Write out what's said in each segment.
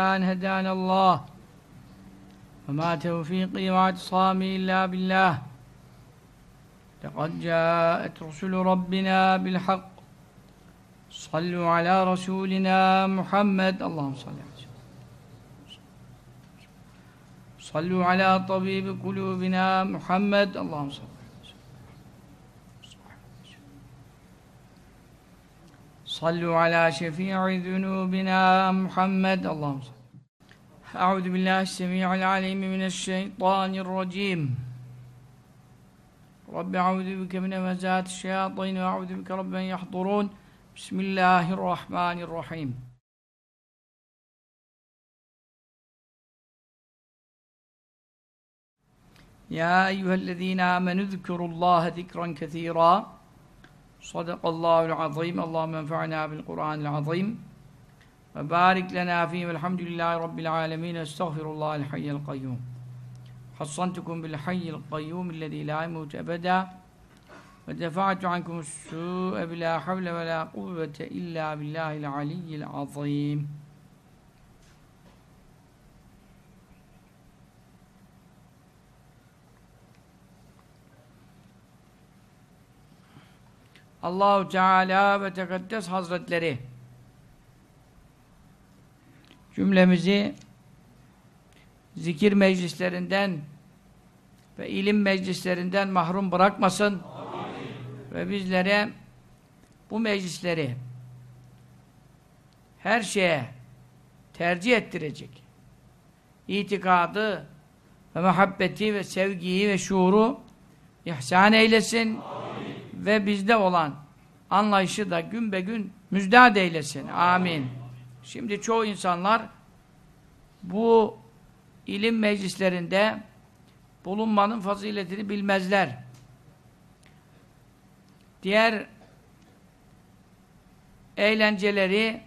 أن هدانا الله. وما توفيقي واعتصامي إلا بالله. لقد جاءت رسل ربنا بالحق. صلوا على رسولنا محمد. اللهم صل على صلوا على طبيب قلوبنا محمد. اللهم صل صلوا على شفيع ذنوبنا محمد. اللهم صل. أعوذ بالله السميع العليم من الشيطان الرجيم. رب أعوذ بك من همزات الشياطين وأعوذ بك رب أن يحضرون. بسم الله الرحمن الرحيم. يا أيها الذين آمنوا اذكروا الله ذكرا كثيرا. Sadakallahul azim. Allah menfa'na bil Kur'anil azim. Ve barik lena fihi velhamdülillahi rabbil alemin. Estağfirullahal hayyel kayyum. Hassantukum bil hayyel kayyum illezî la imut ebeda. Ve defa'tu ankum s-sû'e bila havle ve la kuvvete illa billahil aliyyil azim. Allahu Teala ve Tekaddes Hazretleri. Cümlemizi zikir meclislerinden ve ilim meclislerinden mahrum bırakmasın Amin. ve bizlere bu meclisleri her şeye tercih ettirecek. İtikadı ve muhabbeti ve sevgiyi ve şuuru ihsan eylesin. Amin ve bizde olan anlayışı da gün be gün müjdat eylesin. Amin. Şimdi çoğu insanlar bu ilim meclislerinde bulunmanın faziletini bilmezler. Diğer eğlenceleri,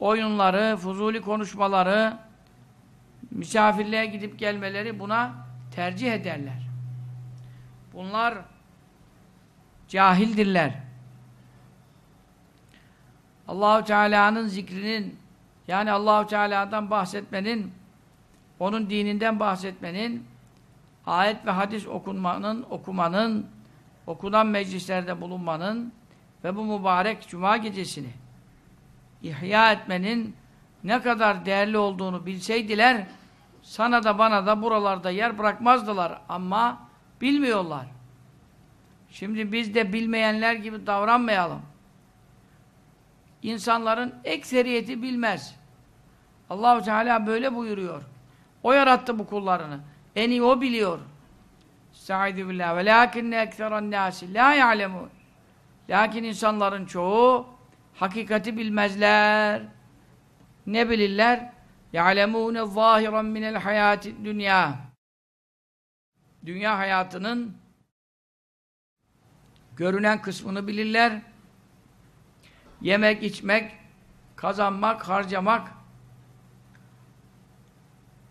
oyunları, fuzuli konuşmaları, misafirliğe gidip gelmeleri buna tercih ederler. Bunlar cahildirler. Allahu Teala'nın zikrinin yani Allahu Teala'dan bahsetmenin onun dininden bahsetmenin ayet ve hadis okunmanın, okumanın okunan meclislerde bulunmanın ve bu mübarek cuma gecesini ihya etmenin ne kadar değerli olduğunu bilseydiler sana da bana da buralarda yer bırakmazdılar ama bilmiyorlar. Şimdi biz de bilmeyenler gibi davranmayalım. İnsanların ekseriyeti bilmez. Allahu Teala böyle buyuruyor. O yarattı bu kullarını. En iyi o biliyor. Estaizu billah. Ve lakinne ekseran nasi la ya'lemun. Lakin insanların çoğu hakikati bilmezler. Ne bilirler? Ya'lemûne zâhiran minel hayâti dünya. Dünya hayatının görünen kısmını bilirler. Yemek, içmek, kazanmak, harcamak,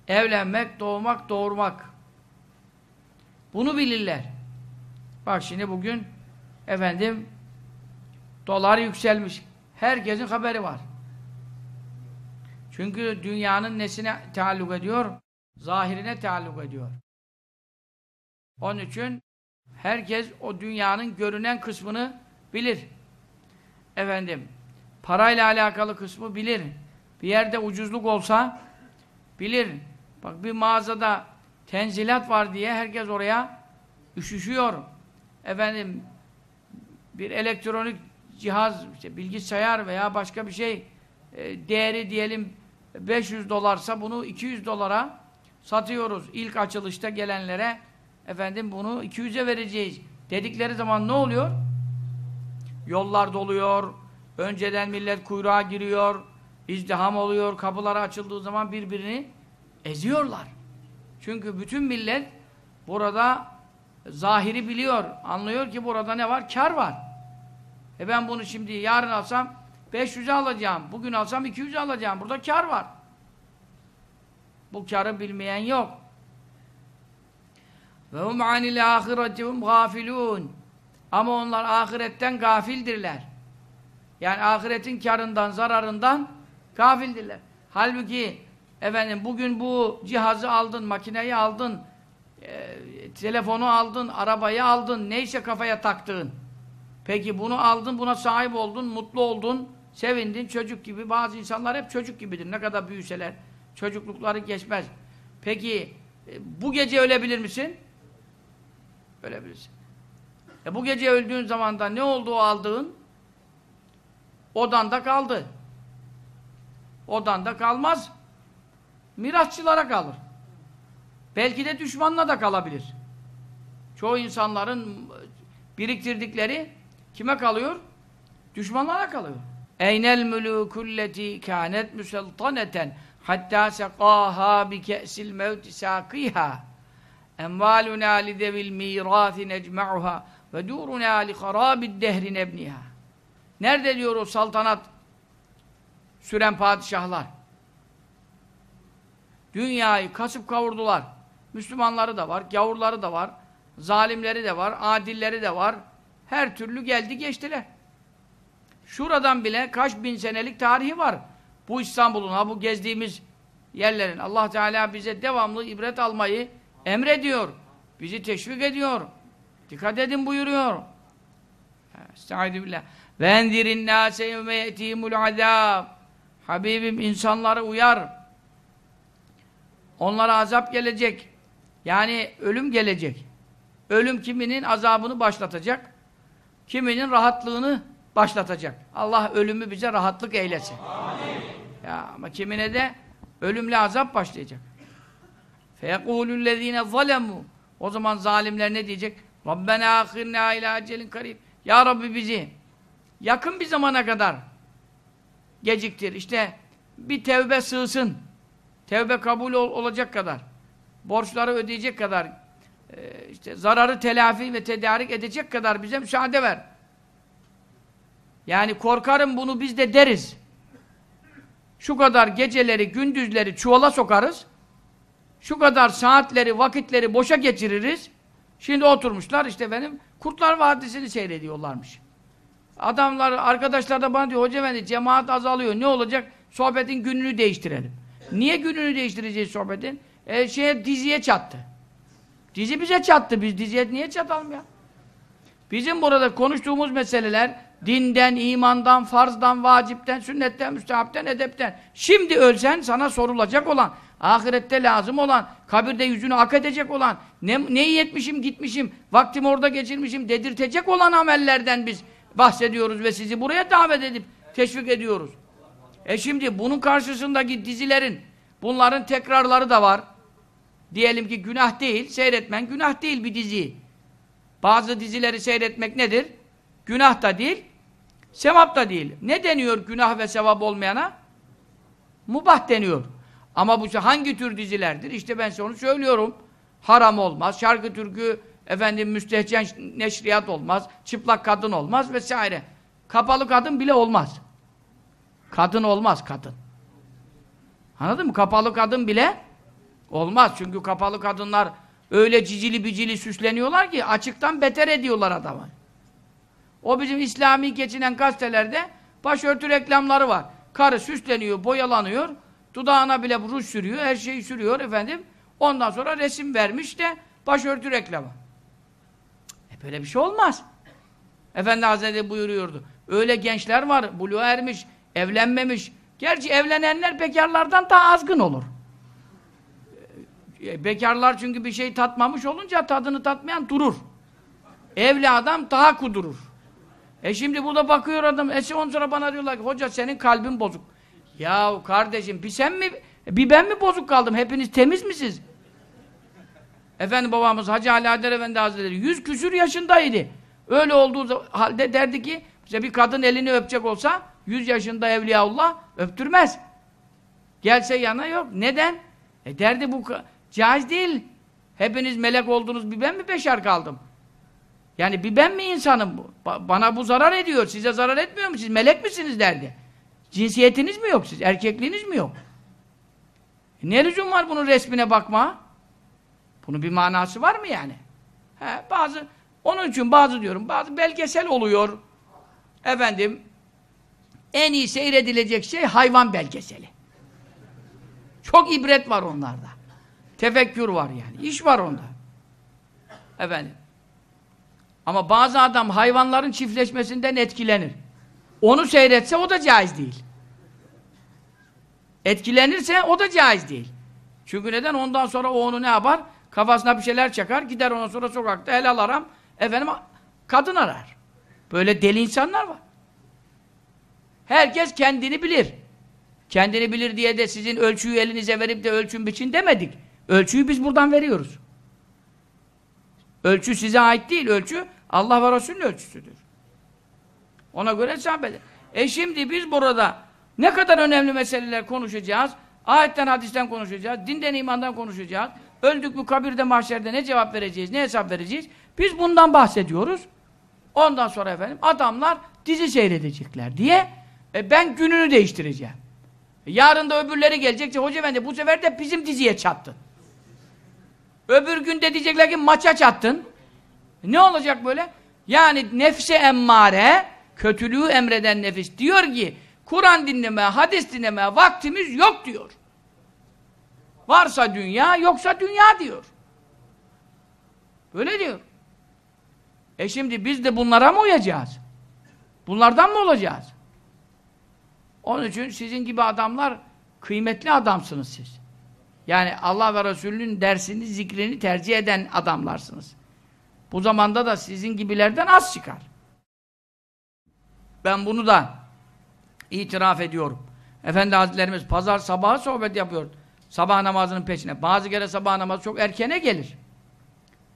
evlenmek, doğmak, doğurmak. Bunu bilirler. Bak şimdi bugün efendim dolar yükselmiş. Herkesin haberi var. Çünkü dünyanın nesine taalluk ediyor? Zahirine taalluk ediyor. Onun için Herkes o dünyanın görünen kısmını bilir. Efendim, parayla alakalı kısmı bilir. Bir yerde ucuzluk olsa bilir. Bak bir mağazada tenzilat var diye herkes oraya üşüşüyor. Efendim, bir elektronik cihaz, işte bilgisayar veya başka bir şey e, değeri diyelim 500 dolarsa bunu 200 dolara satıyoruz. İlk açılışta gelenlere efendim bunu 200'e vereceğiz dedikleri zaman ne oluyor? Yollar doluyor, önceden millet kuyruğa giriyor, izdiham oluyor, kapıları açıldığı zaman birbirini eziyorlar. Çünkü bütün millet burada zahiri biliyor, anlıyor ki burada ne var? Kar var. E ben bunu şimdi yarın alsam 500'e alacağım, bugün alsam 200'e alacağım. Burada kar var. Bu karı bilmeyen yok. Ve hum anil ahiretihum gafilun. Ama onlar ahiretten gafildirler. Yani ahiretin karından, zararından Gafildirler. Halbuki efendim bugün bu cihazı aldın, makineyi aldın, e, telefonu aldın, arabayı aldın, neyse kafaya taktığın. Peki bunu aldın, buna sahip oldun, mutlu oldun, sevindin, çocuk gibi. Bazı insanlar hep çocuk gibidir. Ne kadar büyüseler, çocuklukları geçmez. Peki e, bu gece ölebilir misin? Ölebilirsin. E bu gece öldüğün zaman da ne oldu o aldığın? Odanda kaldı. Odanda kalmaz. Mirasçılara kalır. Belki de düşmanla da kalabilir. Çoğu insanların biriktirdikleri kime kalıyor? Düşmanlara kalıyor. Eynel mülûkulleti kânet müseltaneten hattâ sekâhâ bi ke'sil mevti sâkîhâ emvâlunâ lidevil mîrâthi necme'uhâ ve dûrunâ li harâbid dehri nebnihâ Nerede diyor o saltanat süren padişahlar? Dünyayı kasıp kavurdular. Müslümanları da var, gavurları da var, zalimleri de var, adilleri de var. Her türlü geldi geçtiler. Şuradan bile kaç bin senelik tarihi var. Bu İstanbul'un, ha bu gezdiğimiz yerlerin. Allah Teala bize devamlı ibret almayı emrediyor. Bizi teşvik ediyor. Dikkat edin buyuruyor. Estaizu billah. Ve enzirin nâse yevme ye'tîmul azâb. Habibim insanları uyar. Onlara azap gelecek. Yani ölüm gelecek. Ölüm kiminin azabını başlatacak. Kiminin rahatlığını başlatacak. Allah ölümü bize rahatlık eylesin. Amin. Ya ama kimine de ölümle azap başlayacak. فَيَقُولُ الَّذ۪ينَ ظَلَمُوا O zaman zalimler ne diyecek? Rabbena ahirna ila acelin karib. Ya Rabbi bizi yakın bir zamana kadar geciktir. İşte bir tevbe sığsın. Tevbe kabul ol olacak kadar. Borçları ödeyecek kadar. E, işte zararı telafi ve tedarik edecek kadar bize müsaade ver. Yani korkarım bunu biz de deriz. Şu kadar geceleri, gündüzleri çuvala sokarız. Şu kadar saatleri, vakitleri boşa geçiririz. Şimdi oturmuşlar işte benim Kurtlar Vadisi'ni seyrediyorlarmış. Adamlar, arkadaşlar da bana diyor, hoca efendi cemaat azalıyor, ne olacak? Sohbetin gününü değiştirelim. Niye gününü değiştireceğiz sohbetin? E, şeye, diziye çattı. Dizi bize çattı, biz diziye niye çatalım ya? Bizim burada konuştuğumuz meseleler, dinden, imandan, farzdan, vacipten, sünnetten, müstehapten, edepten. Şimdi ölsen sana sorulacak olan, ahirette lazım olan, kabirde yüzünü hak edecek olan, ne, neyi yetmişim, gitmişim, vaktimi orada geçirmişim, dedirtecek olan amellerden biz bahsediyoruz ve sizi buraya davet edip teşvik ediyoruz. E şimdi bunun karşısındaki dizilerin, bunların tekrarları da var. Diyelim ki günah değil, seyretmen günah değil bir dizi. Bazı dizileri seyretmek nedir? Günah da değil, sevap da değil. Ne deniyor günah ve sevap olmayana? Mubah deniyor. Ama bu hangi tür dizilerdir? İşte ben size onu söylüyorum. Haram olmaz, şarkı türkü, efendim müstehcen neşriyat olmaz, çıplak kadın olmaz vesaire. Kapalı kadın bile olmaz. Kadın olmaz kadın. Anladın mı? Kapalı kadın bile olmaz. Çünkü kapalı kadınlar öyle cicili bicili süsleniyorlar ki açıktan beter ediyorlar adamı. O bizim İslami geçinen gazetelerde başörtü reklamları var. Karı süsleniyor, boyalanıyor, dudağına bile ruj sürüyor, her şeyi sürüyor efendim. Ondan sonra resim vermiş de başörtü reklamı. E böyle bir şey olmaz. Efendi Hazretleri buyuruyordu. Öyle gençler var, buluğa ermiş, evlenmemiş. Gerçi evlenenler bekarlardan daha azgın olur. E, bekarlar çünkü bir şey tatmamış olunca tadını tatmayan durur. Evli adam daha kudurur. E şimdi burada bakıyor adam, e on sonra bana diyorlar ki, hoca senin kalbin bozuk. Ya kardeşim, bir sen mi, bir ben mi bozuk kaldım? Hepiniz temiz misiniz? Efendi babamız Hacı Ali Efendi Hazretleri yüz küsür yaşındaydı. Öyle olduğu halde derdi ki, işte bir kadın elini öpecek olsa, yüz yaşında Evliyaullah öptürmez. Gelse yana yok. Neden? E derdi bu caiz değil. Hepiniz melek oldunuz, bir ben mi beşer kaldım? Yani bir ben mi insanım? Ba bana bu zarar ediyor, size zarar etmiyor mu? Siz melek misiniz derdi. Cinsiyetiniz mi yok siz? Erkekliğiniz mi yok? E ne lüzum var bunun resmine bakma? Bunun bir manası var mı yani? He, bazı, onun için bazı diyorum, bazı belgesel oluyor. Efendim, en iyi seyredilecek şey hayvan belgeseli. Çok ibret var onlarda. Tefekkür var yani. İş var onda. Efendim. Ama bazı adam hayvanların çiftleşmesinden etkilenir. Onu seyretse o da caiz değil. Etkilenirse o da caiz değil. Çünkü neden? Ondan sonra o onu ne yapar? Kafasına bir şeyler çakar, gider ondan sonra sokakta helal aram, efendim kadın arar. Böyle deli insanlar var. Herkes kendini bilir. Kendini bilir diye de sizin ölçüyü elinize verip de ölçün biçin demedik. Ölçüyü biz buradan veriyoruz. Ölçü size ait değil, ölçü Allah ve Resulü'nün ölçüsüdür. Ona göre hesap edin. E şimdi biz burada ne kadar önemli meseleler konuşacağız? Ayetten, hadisten konuşacağız, dinden, imandan konuşacağız. Öldük mü kabirde, mahşerde ne cevap vereceğiz, ne hesap vereceğiz? Biz bundan bahsediyoruz. Ondan sonra efendim adamlar dizi seyredecekler diye e, ben gününü değiştireceğim. E, yarın da öbürleri gelecek. Hoca efendi bu sefer de bizim diziye çattın. Öbür gün de diyecekler ki maça çattın. Ne olacak böyle? Yani nefse emmare, kötülüğü emreden nefis diyor ki Kur'an dinleme, hadis dinleme vaktimiz yok diyor. Varsa dünya, yoksa dünya diyor. Böyle diyor. E şimdi biz de bunlara mı uyacağız? Bunlardan mı olacağız? Onun için sizin gibi adamlar kıymetli adamsınız siz. Yani Allah ve Resulünün dersini, zikrini tercih eden adamlarsınız. Bu zamanda da sizin gibilerden az çıkar. Ben bunu da itiraf ediyorum. Efendi Hazretlerimiz pazar sabahı sohbet yapıyor. Sabah namazının peşine. Bazı kere sabah namazı çok erkene gelir.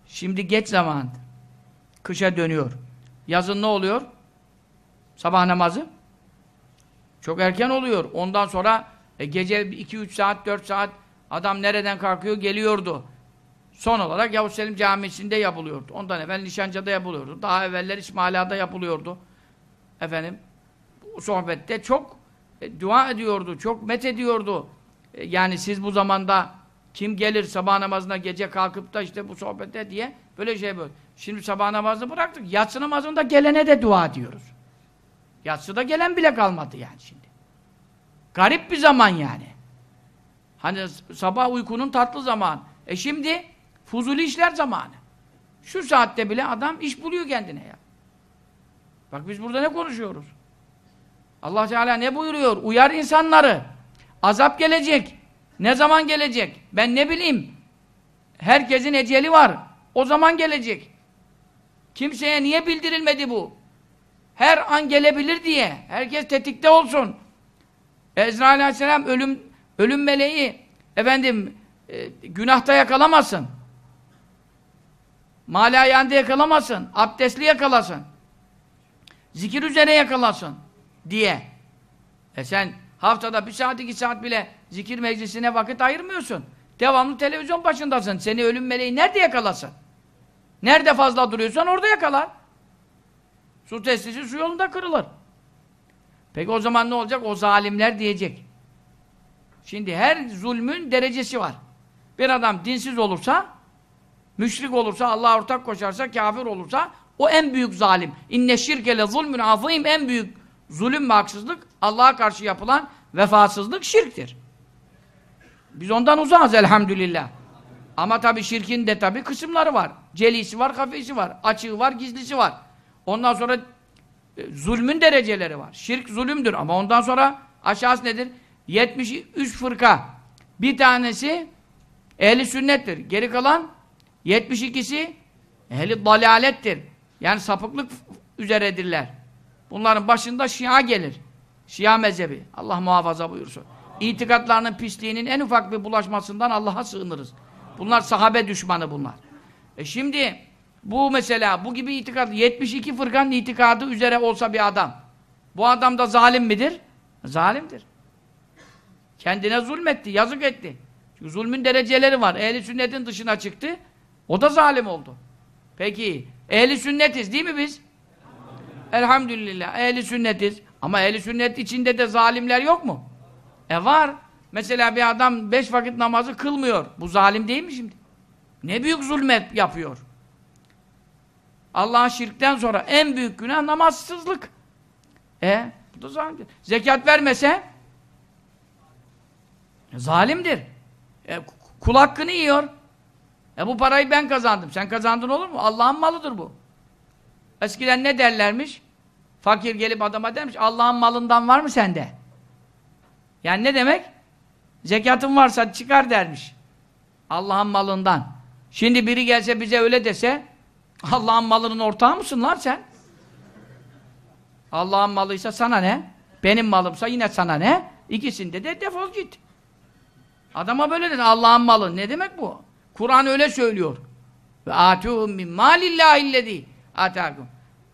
Şimdi geç zaman. Kışa dönüyor. Yazın ne oluyor? Sabah namazı. Çok erken oluyor. Ondan sonra e, gece 2-3 saat, 4 saat adam nereden kalkıyor geliyordu. Son olarak Yavuz Selim Camisi'nde yapılıyordu. Ondan evvel Nişancı'da yapılıyordu. Daha evveller İsmaila'da yapılıyordu. Efendim sohbette çok e, dua ediyordu, çok met ediyordu. E, yani siz bu zamanda kim gelir sabah namazına gece kalkıp da işte bu sohbette diye böyle şey böyle. Şimdi sabah namazını bıraktık. Yatsı namazında gelene de dua diyoruz. Yatsıda gelen bile kalmadı yani şimdi. Garip bir zaman yani. Hani sabah uykunun tatlı zaman. E şimdi fuzuli işler zamanı. Şu saatte bile adam iş buluyor kendine ya. Bak biz burada ne konuşuyoruz? Allah Teala ne buyuruyor? Uyar insanları. Azap gelecek. Ne zaman gelecek? Ben ne bileyim. Herkesin eceli var. O zaman gelecek. Kimseye niye bildirilmedi bu? Her an gelebilir diye. Herkes tetikte olsun. Ezrail Aleyhisselam ölüm ölüm meleği efendim e, günahta yakalamasın. Malayanda yakalamasın. Abdestli yakalasın. Zikir üzere yakalasın diye. E sen haftada bir saat iki saat bile zikir meclisine vakit ayırmıyorsun. Devamlı televizyon başındasın. Seni ölüm meleği nerede yakalasın? Nerede fazla duruyorsan orada yakalar. Su testisi su yolunda kırılır. Peki o zaman ne olacak? O zalimler diyecek. Şimdi her zulmün derecesi var. Bir adam dinsiz olursa, müşrik olursa, Allah'a ortak koşarsa, kafir olursa o en büyük zalim. İnne şirkele zulmün azim en büyük zulüm ve haksızlık Allah'a karşı yapılan vefasızlık şirktir. Biz ondan uzağız elhamdülillah. Ama tabi şirkin de tabi kısımları var. Celisi var, kafesi var. Açığı var, gizlisi var. Ondan sonra e, zulmün dereceleri var. Şirk zulümdür ama ondan sonra aşağısı nedir? 73 fırka. Bir tanesi ehli sünnettir. Geri kalan 72'si ehli dalalettir. Yani sapıklık üzeredirler. Bunların başında Şia gelir. Şia mezhebi. Allah muhafaza buyursun. İtikatlarının pisliğinin en ufak bir bulaşmasından Allah'a sığınırız. Bunlar sahabe düşmanı bunlar. E şimdi bu mesela bu gibi itikat 72 fırkanın itikadı üzere olsa bir adam. Bu adam da zalim midir? Zalimdir. Kendine zulmetti, yazık etti. Çünkü zulmün dereceleri var. Ehli sünnetin dışına çıktı. O da zalim oldu. Peki ehli sünnetiz değil mi biz? Elhamdülillah ehli sünnetiz. Ama ehli sünnet içinde de zalimler yok mu? E var. Mesela bir adam beş vakit namazı kılmıyor. Bu zalim değil mi şimdi? Ne büyük zulmet yapıyor. Allah'a şirkten sonra en büyük günah namazsızlık. E Bu da zalimdir. Zekat vermese zalimdir. E, kul hakkını yiyor. E bu parayı ben kazandım. Sen kazandın olur mu? Allah'ın malıdır bu. Eskiden ne derlermiş? Fakir gelip adama dermiş, Allah'ın malından var mı sende? Yani ne demek? Zekatın varsa çıkar dermiş. Allah'ın malından. Şimdi biri gelse bize öyle dese, Allah'ın malının ortağı mısın lan sen? Allah'ın malıysa sana ne? Benim malımsa yine sana ne? İkisinde de defol git. Adama böyle dedi, Allah'ın malı. Ne demek bu? Kur'an öyle söylüyor. Ve atuhum min malillahillezî atâkum.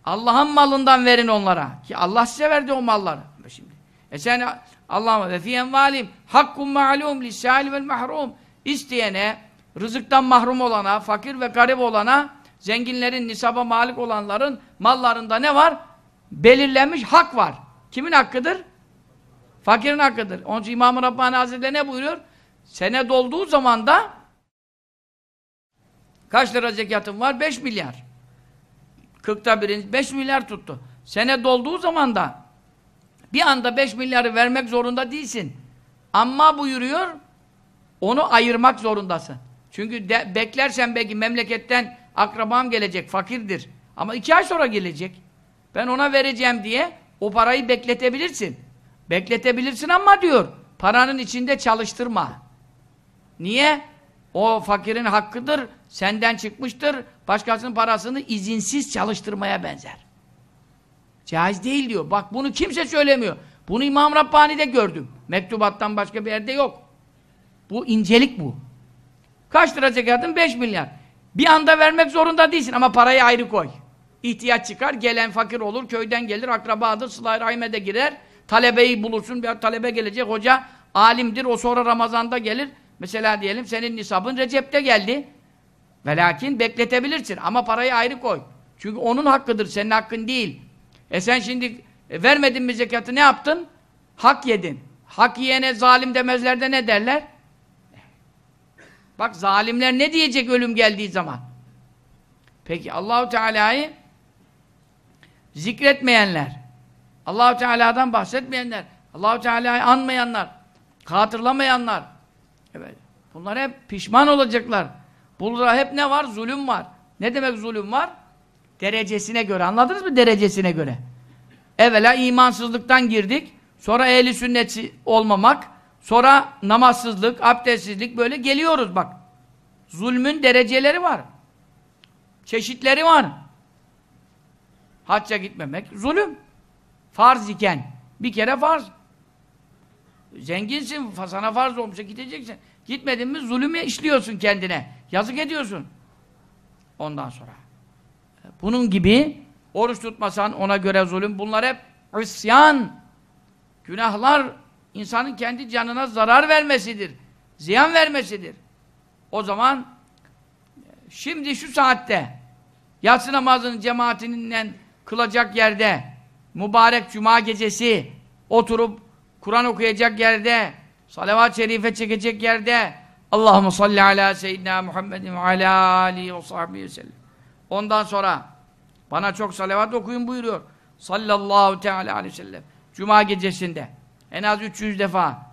Allah'ın malından verin onlara. Ki Allah size verdi o malları. Şimdi. E sen Allah'ım ve fî envâlim hakkun ma'lûm lissâli vel mahrum. İsteyene, rızıktan mahrum olana, fakir ve garip olana, zenginlerin, nisaba malik olanların mallarında ne var? Belirlenmiş hak var. Kimin hakkıdır? Fakirin hakkıdır. Onun için İmam-ı Rabbani Hazretleri ne buyuruyor? Sene dolduğu zaman da kaç lira zekatın var? 5 milyar. 40'ta birin 5 milyar tuttu. Sene dolduğu zaman da bir anda 5 milyarı vermek zorunda değilsin. Ama buyuruyor onu ayırmak zorundasın. Çünkü de, beklersen belki memleketten akrabam gelecek, fakirdir. Ama iki ay sonra gelecek. Ben ona vereceğim diye o parayı bekletebilirsin. Bekletebilirsin ama diyor, paranın içinde çalıştırma. Niye? O fakirin hakkıdır, senden çıkmıştır, başkasının parasını izinsiz çalıştırmaya benzer. Caiz değil diyor. Bak bunu kimse söylemiyor. Bunu İmam Rabbani'de gördüm. Mektubattan başka bir yerde yok. Bu incelik bu. Kaç lira zekatın? 5 milyar. Bir anda vermek zorunda değilsin ama parayı ayrı koy. İhtiyaç çıkar, gelen fakir olur, köyden gelir, akrabadır, sıla-i rahime de girer. Talebeyi bulursun, bir talebe gelecek, hoca alimdir, o sonra Ramazan'da gelir. Mesela diyelim senin nisabın Recep'te geldi. Ve lakin bekletebilirsin ama parayı ayrı koy. Çünkü onun hakkıdır, senin hakkın değil. E sen şimdi e, vermedin mi zekatı ne yaptın? Hak yedin. Hak yiyene zalim demezler de ne derler? Bak zalimler ne diyecek ölüm geldiği zaman? Peki Allahu Teala'yı zikretmeyenler, Allahu Teala'dan bahsetmeyenler, Allahu Teala'yı anmayanlar, hatırlamayanlar, evet, bunlar hep pişman olacaklar. Burada hep ne var? Zulüm var. Ne demek zulüm var? Derecesine göre. Anladınız mı derecesine göre? Evvela imansızlıktan girdik. Sonra ehli sünnetçi olmamak. Sonra namazsızlık, abdestsizlik böyle geliyoruz bak. Zulmün dereceleri var. Çeşitleri var. Hacca gitmemek zulüm. Farz iken. Bir kere farz. Zenginsin, sana farz olmuşsa gideceksin. Gitmedin mi zulümü işliyorsun kendine. Yazık ediyorsun. Ondan sonra. Bunun gibi oruç tutmasan ona göre zulüm. Bunlar hep isyan. Günahlar insanın kendi canına zarar vermesidir. Ziyan vermesidir. O zaman şimdi şu saatte yatsı namazının cemaatinden kılacak yerde mübarek cuma gecesi oturup Kur'an okuyacak yerde salavat-ı şerife çekecek yerde Allahumme salli ala seyyidina Muhammedin ve ala alihi ve sahbihi ve sellem. Ondan sonra bana çok salavat okuyun buyuruyor. Sallallahu teala aleyhi ve sellem. Cuma gecesinde en az 300 defa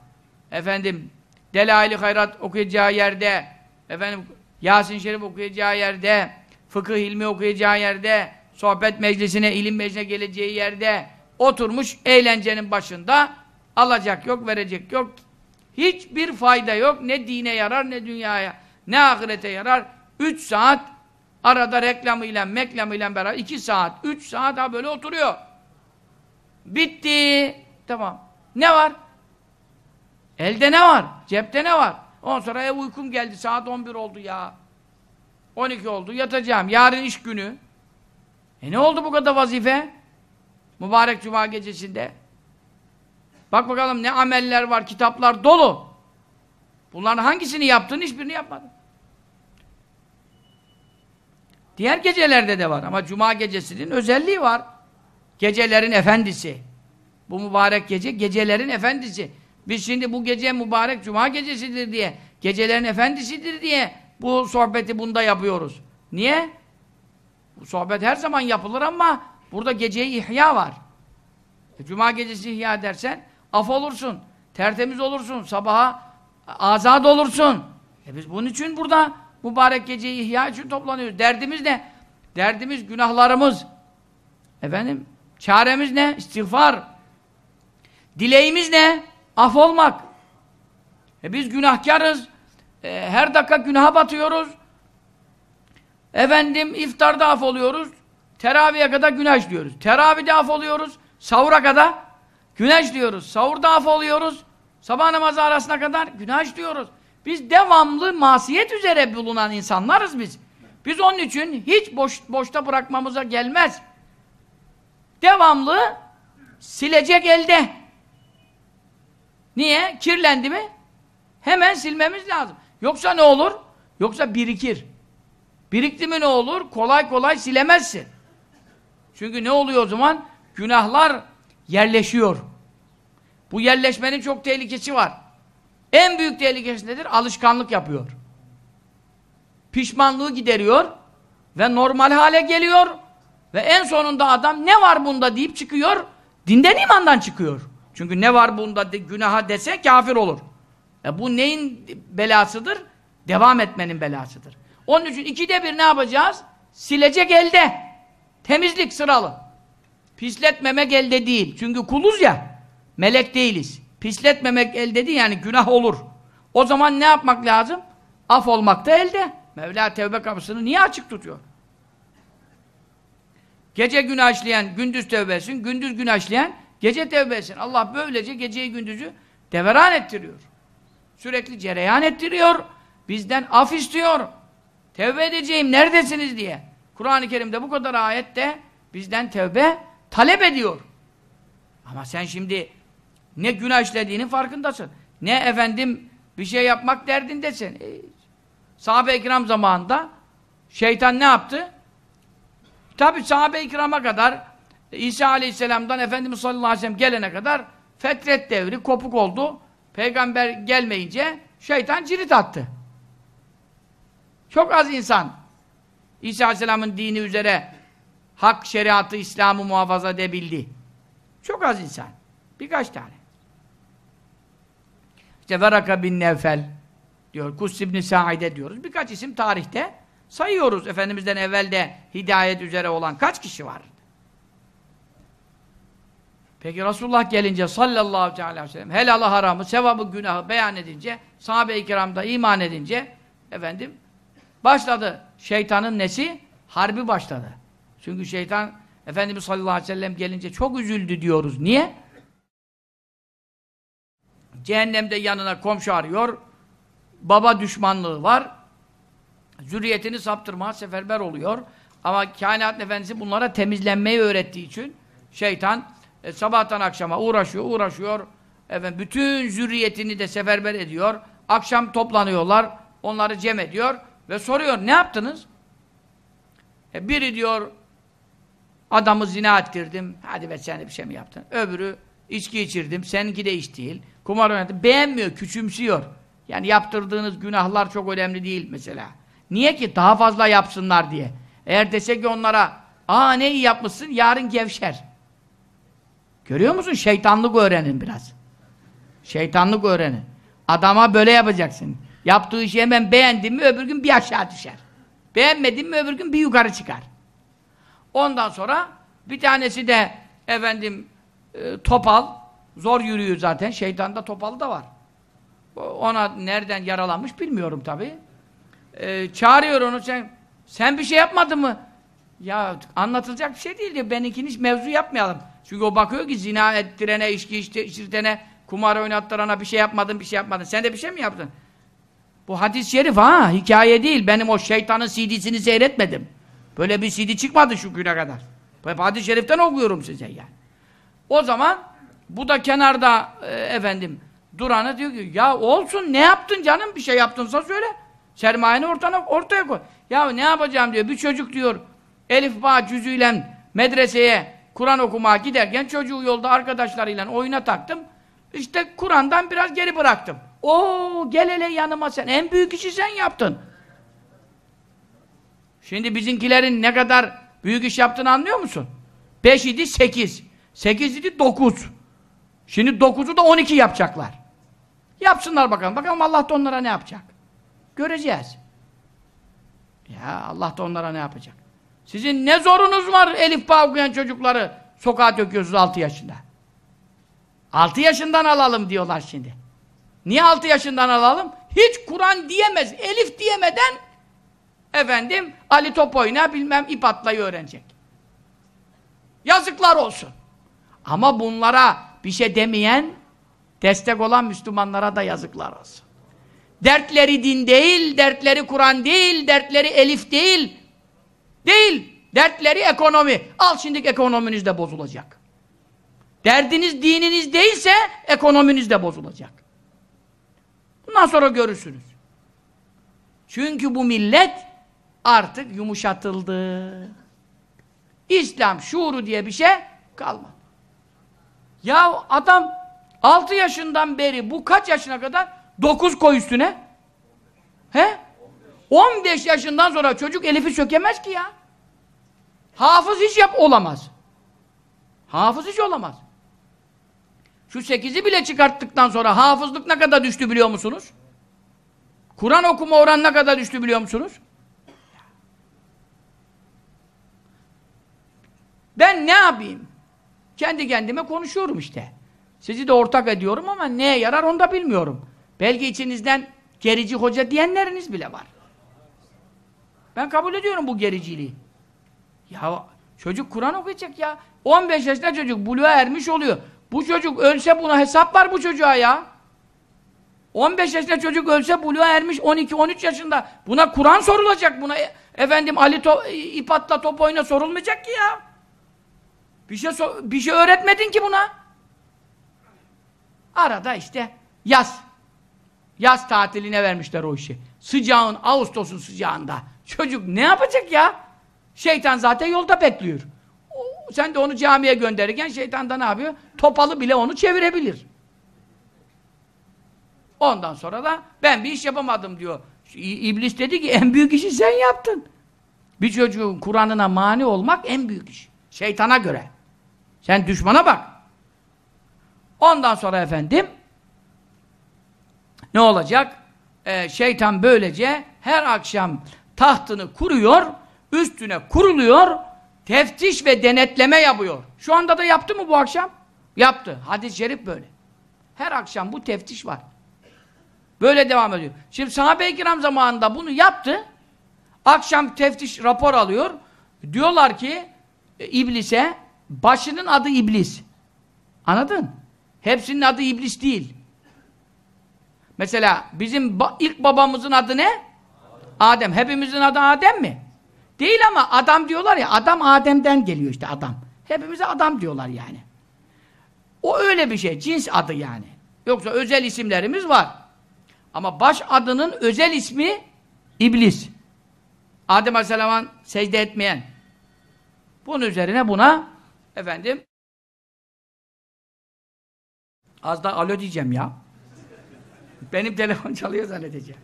efendim Delail-i Hayrat okuyacağı yerde efendim Yasin Şerif okuyacağı yerde fıkıh ilmi okuyacağı yerde sohbet meclisine, ilim meclisine geleceği yerde oturmuş eğlencenin başında alacak yok, verecek yok. Hiçbir fayda yok. Ne dine yarar, ne dünyaya, ne ahirete yarar. Üç saat arada reklamıyla, meklamıyla beraber iki saat, üç saat daha böyle oturuyor. Bitti. Tamam. Ne var? Elde ne var? Cepte ne var? Ondan sonra ev uykum geldi. Saat 11 oldu ya. 12 oldu. Yatacağım. Yarın iş günü. E ne oldu bu kadar vazife? Mübarek Cuma gecesinde. Bak bakalım ne ameller var, kitaplar dolu. Bunların hangisini yaptın, hiçbirini yapmadın. Diğer gecelerde de var ama Cuma gecesinin özelliği var. Gecelerin efendisi. Bu mübarek gece, gecelerin efendisi. Biz şimdi bu gece mübarek Cuma gecesidir diye, gecelerin efendisidir diye bu sohbeti bunda yapıyoruz. Niye? Bu sohbet her zaman yapılır ama burada geceyi ihya var. E, Cuma gecesi ihya edersen af olursun. Tertemiz olursun. Sabaha azad olursun. E biz bunun için burada mübarek geceyi ihya için toplanıyoruz. Derdimiz ne? Derdimiz günahlarımız. Efendim, çaremiz ne? İstiğfar. Dileğimiz ne? Af olmak. E biz günahkarız. E, her dakika günaha batıyoruz. Efendim iftarda af oluyoruz. Teraviye kadar günah işliyoruz. Teravide af oluyoruz. Sahura kadar günah işliyoruz. Sahurda af oluyoruz. Sabah namazı arasına kadar günah işliyoruz. Biz devamlı masiyet üzere bulunan insanlarız biz. Biz onun için hiç boş, boşta bırakmamıza gelmez. Devamlı silecek elde. Niye? Kirlendi mi? Hemen silmemiz lazım. Yoksa ne olur? Yoksa birikir. Birikti mi ne olur? Kolay kolay silemezsin. Çünkü ne oluyor o zaman? Günahlar yerleşiyor. Bu yerleşmenin çok tehlikesi var. En büyük tehlikesi nedir? Alışkanlık yapıyor. Pişmanlığı gideriyor ve normal hale geliyor ve en sonunda adam ne var bunda deyip çıkıyor, dinden imandan çıkıyor. Çünkü ne var bunda de, günaha dese kafir olur. E bu neyin belasıdır? Devam etmenin belasıdır. Onun için ikide bir ne yapacağız? Silecek elde. Temizlik sıralı. Pisletmemek elde değil. Çünkü kuluz ya. Melek değiliz. Pisletmemek elde değil yani günah olur. O zaman ne yapmak lazım? Af olmak da elde. Mevla tevbe kapısını niye açık tutuyor? Gece günah işleyen gündüz tevbe etsin, gündüz günah işleyen gece tevbe etsin. Allah böylece geceyi gündüzü deveran ettiriyor. Sürekli cereyan ettiriyor. Bizden af istiyor. Tevbe edeceğim neredesiniz diye. Kur'an-ı Kerim'de bu kadar ayette bizden tevbe talep ediyor. Ama sen şimdi ne günah işlediğinin farkındasın. Ne efendim bir şey yapmak derdindesin. E, sahabe-i kiram zamanında şeytan ne yaptı? Tabi sahabe-i kirama kadar İsa aleyhisselamdan Efendimiz sallallahu aleyhi ve sellem gelene kadar fetret devri kopuk oldu. Peygamber gelmeyince şeytan cirit attı. Çok az insan İsa aleyhisselamın dini üzere hak, şeriatı, İslam'ı muhafaza edebildi. Çok az insan. Birkaç tane. İşte Veraka bin Nevfel diyor, Kus ibn Sa'ide diyoruz. Birkaç isim tarihte sayıyoruz. Efendimiz'den evvelde hidayet üzere olan kaç kişi var? Peki Resulullah gelince sallallahu aleyhi ve sellem helalı haramı, sevabı, günahı beyan edince sahabe-i kiramda iman edince efendim başladı. Şeytanın nesi? Harbi başladı. Çünkü şeytan Efendimiz sallallahu aleyhi ve sellem gelince çok üzüldü diyoruz. Niye? Cehennemde yanına komşu arıyor. Baba düşmanlığı var. Zürriyetini saptırmaya seferber oluyor. Ama kainat efendisi bunlara temizlenmeyi öğrettiği için şeytan e, sabahtan akşama uğraşıyor, uğraşıyor. Efendim, bütün zürriyetini de seferber ediyor. Akşam toplanıyorlar, onları cem ediyor ve soruyor, ne yaptınız? E, biri diyor, adamı zina ettirdim, hadi be sen de bir şey mi yaptın? Öbürü, içki içirdim, seninki de iş değil. Kumar oynadı, beğenmiyor, küçümsüyor. Yani yaptırdığınız günahlar çok önemli değil mesela. Niye ki? Daha fazla yapsınlar diye. Eğer dese ki onlara, aa ne iyi yapmışsın, yarın gevşer. Görüyor musun? Şeytanlık öğrenin biraz. Şeytanlık öğrenin. Adama böyle yapacaksın. Yaptığı işi hemen beğendin mi öbür gün bir aşağı düşer. Beğenmedin mi öbür gün bir yukarı çıkar. Ondan sonra bir tanesi de efendim e, topal. Zor yürüyor zaten. Şeytanda topalı da var. Ona nereden yaralanmış bilmiyorum tabi. E, çağırıyor onu sen sen bir şey yapmadın mı? Ya anlatılacak bir şey değil diyor. Benimkini hiç mevzu yapmayalım. Çünkü o bakıyor ki zina ettirene, içki içirtene, kumar oynattırana bir şey yapmadın, bir şey yapmadın. Sen de bir şey mi yaptın? Bu hadis-i şerif ha, hikaye değil. Benim o şeytanın CD'sini seyretmedim. Böyle bir CD çıkmadı şu güne kadar. Hep hadis-i şeriften okuyorum size yani. O zaman bu da kenarda e, efendim duranı diyor ki ya olsun ne yaptın canım bir şey yaptınsa söyle. Sermayeni ortaya, ortaya koy. Ya ne yapacağım diyor. Bir çocuk diyor Elif Bağ cüzüyle medreseye Kur'an okumaya giderken çocuğu yolda arkadaşlarıyla oyuna taktım. İşte Kur'an'dan biraz geri bıraktım. O gel hele yanıma sen. En büyük işi sen yaptın. Şimdi bizimkilerin ne kadar büyük iş yaptığını anlıyor musun? Beş idi sekiz. 8 idi 9. Şimdi 9'u da 12 yapacaklar. Yapsınlar bakalım. Bakalım Allah da onlara ne yapacak. Göreceğiz. Ya Allah da onlara ne yapacak. Sizin ne zorunuz var Elif Bağ okuyan çocukları sokağa döküyorsunuz 6 yaşında. 6 yaşından alalım diyorlar şimdi. Niye 6 yaşından alalım? Hiç Kur'an diyemez, Elif diyemeden efendim Ali top oyna bilmem ip atlayı öğrenecek. Yazıklar olsun. Ama bunlara bir şey demeyen destek olan Müslümanlara da yazıklar olsun. Dertleri din değil, dertleri Kur'an değil, dertleri Elif değil. Değil. Dertleri ekonomi. Al şimdiki ekonominiz de bozulacak. Derdiniz dininiz değilse ekonominiz de bozulacak. Bundan sonra görürsünüz. Çünkü bu millet artık yumuşatıldı. İslam şuuru diye bir şey kalmadı. Ya adam 6 yaşından beri bu kaç yaşına kadar? 9 koy üstüne. He? 15 yaşından sonra çocuk Elif'i sökemez ki ya. Hafız hiç yap olamaz. Hafız hiç olamaz. Şu 8'i bile çıkarttıktan sonra hafızlık ne kadar düştü biliyor musunuz? Kur'an okuma oran ne kadar düştü biliyor musunuz? Ben ne yapayım? Kendi kendime konuşuyorum işte. Sizi de ortak ediyorum ama neye yarar onu da bilmiyorum. Belki içinizden gerici hoca diyenleriniz bile var. Ben kabul ediyorum bu gericiliği. Ya çocuk Kur'an okuyacak ya. 15 yaşında çocuk buluğa ermiş oluyor. Bu çocuk ölse buna hesap var bu çocuğa ya. 15 yaşında çocuk ölse buluğa ermiş 12-13 yaşında. Buna Kur'an sorulacak. Buna e, efendim Ali to ip atla top oyna sorulmayacak ki ya. Bir şey bir şey öğretmedin ki buna. Arada işte yaz. Yaz tatiline vermişler o işi. Sıcağın, Ağustos'un sıcağında. Çocuk ne yapacak ya? Şeytan zaten yolda bekliyor. Sen de onu camiye gönderirken şeytan da ne yapıyor? Topalı bile onu çevirebilir. Ondan sonra da ben bir iş yapamadım diyor. İblis dedi ki en büyük işi sen yaptın. Bir çocuğun Kur'an'ına mani olmak en büyük iş. Şeytana göre. Sen düşmana bak. Ondan sonra efendim ne olacak? Ee, şeytan böylece her akşam tahtını kuruyor, üstüne kuruluyor, teftiş ve denetleme yapıyor. Şu anda da yaptı mı bu akşam? Yaptı. Hadis-i şerif böyle. Her akşam bu teftiş var. Böyle devam ediyor. Şimdi sahabe-i kiram zamanında bunu yaptı. Akşam teftiş rapor alıyor. Diyorlar ki iblise başının adı iblis. Anladın? Hepsinin adı iblis değil. Mesela bizim ba ilk babamızın adı ne? Adem. Hepimizin adı Adem mi? Değil ama adam diyorlar ya, adam Adem'den geliyor işte adam. Hepimize adam diyorlar yani. O öyle bir şey, cins adı yani. Yoksa özel isimlerimiz var. Ama baş adının özel ismi İblis. Adem Aleyhisselam'a secde etmeyen. Bunun üzerine buna efendim az da alo diyeceğim ya. Benim telefon çalıyor zannedeceğim.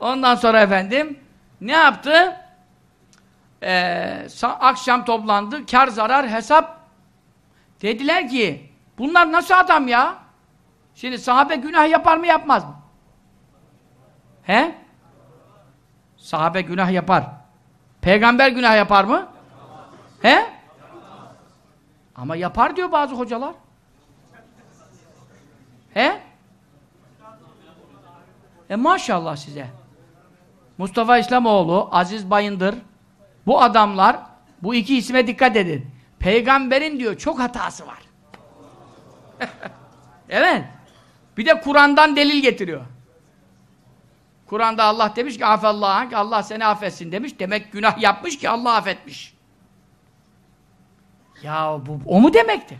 Ondan sonra efendim ne yaptı? Ee, akşam toplandı. Kar zarar hesap. Dediler ki bunlar nasıl adam ya? Şimdi sahabe günah yapar mı yapmaz mı? He? Sahabe günah yapar. Peygamber günah yapar mı? He? Ama yapar diyor bazı hocalar. He? E maşallah size. Mustafa İslamoğlu, Aziz Bayındır, bu adamlar, bu iki isme dikkat edin. Peygamberin diyor çok hatası var. evet. Bir de Kur'an'dan delil getiriyor. Kur'an'da Allah demiş ki afallah Allah seni affetsin demiş. Demek günah yapmış ki Allah affetmiş. Ya bu o mu demektir?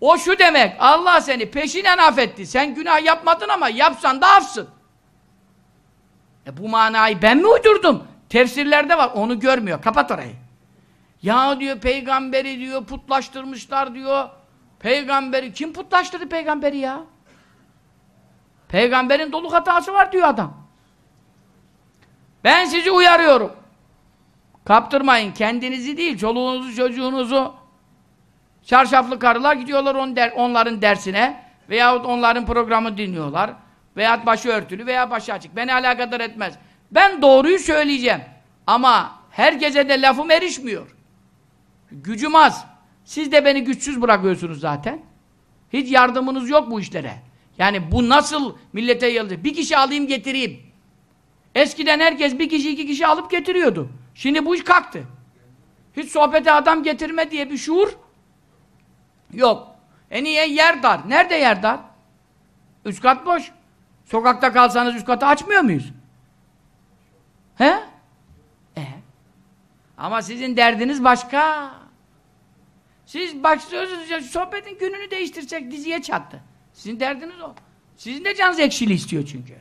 O şu demek, Allah seni peşinen affetti. Sen günah yapmadın ama yapsan da affsın. E bu manayı ben mi uydurdum? Tefsirlerde var, onu görmüyor. Kapat orayı. Ya diyor, peygamberi diyor, putlaştırmışlar diyor. Peygamberi, kim putlaştırdı peygamberi ya? Peygamberin dolu hatası var diyor adam. Ben sizi uyarıyorum. Kaptırmayın kendinizi değil, çoluğunuzu, çocuğunuzu Çarşaflı karılar gidiyorlar on der, onların dersine veyahut onların programı dinliyorlar. Veyahut başı örtülü veya başı açık. Beni alakadar etmez. Ben doğruyu söyleyeceğim. Ama herkese de lafım erişmiyor. Gücüm az. Siz de beni güçsüz bırakıyorsunuz zaten. Hiç yardımınız yok bu işlere. Yani bu nasıl millete yayılacak? Bir kişi alayım getireyim. Eskiden herkes bir kişi iki kişi alıp getiriyordu. Şimdi bu iş kalktı. Hiç sohbete adam getirme diye bir şuur yok. E niye? Yer dar. Nerede yer dar? Üst kat boş. Sokakta kalsanız üst katı açmıyor muyuz? He? E. Ama sizin derdiniz başka. Siz başlıyorsunuz, sohbetin gününü değiştirecek diziye çattı. Sizin derdiniz o. Sizin de canınız ekşili istiyor çünkü.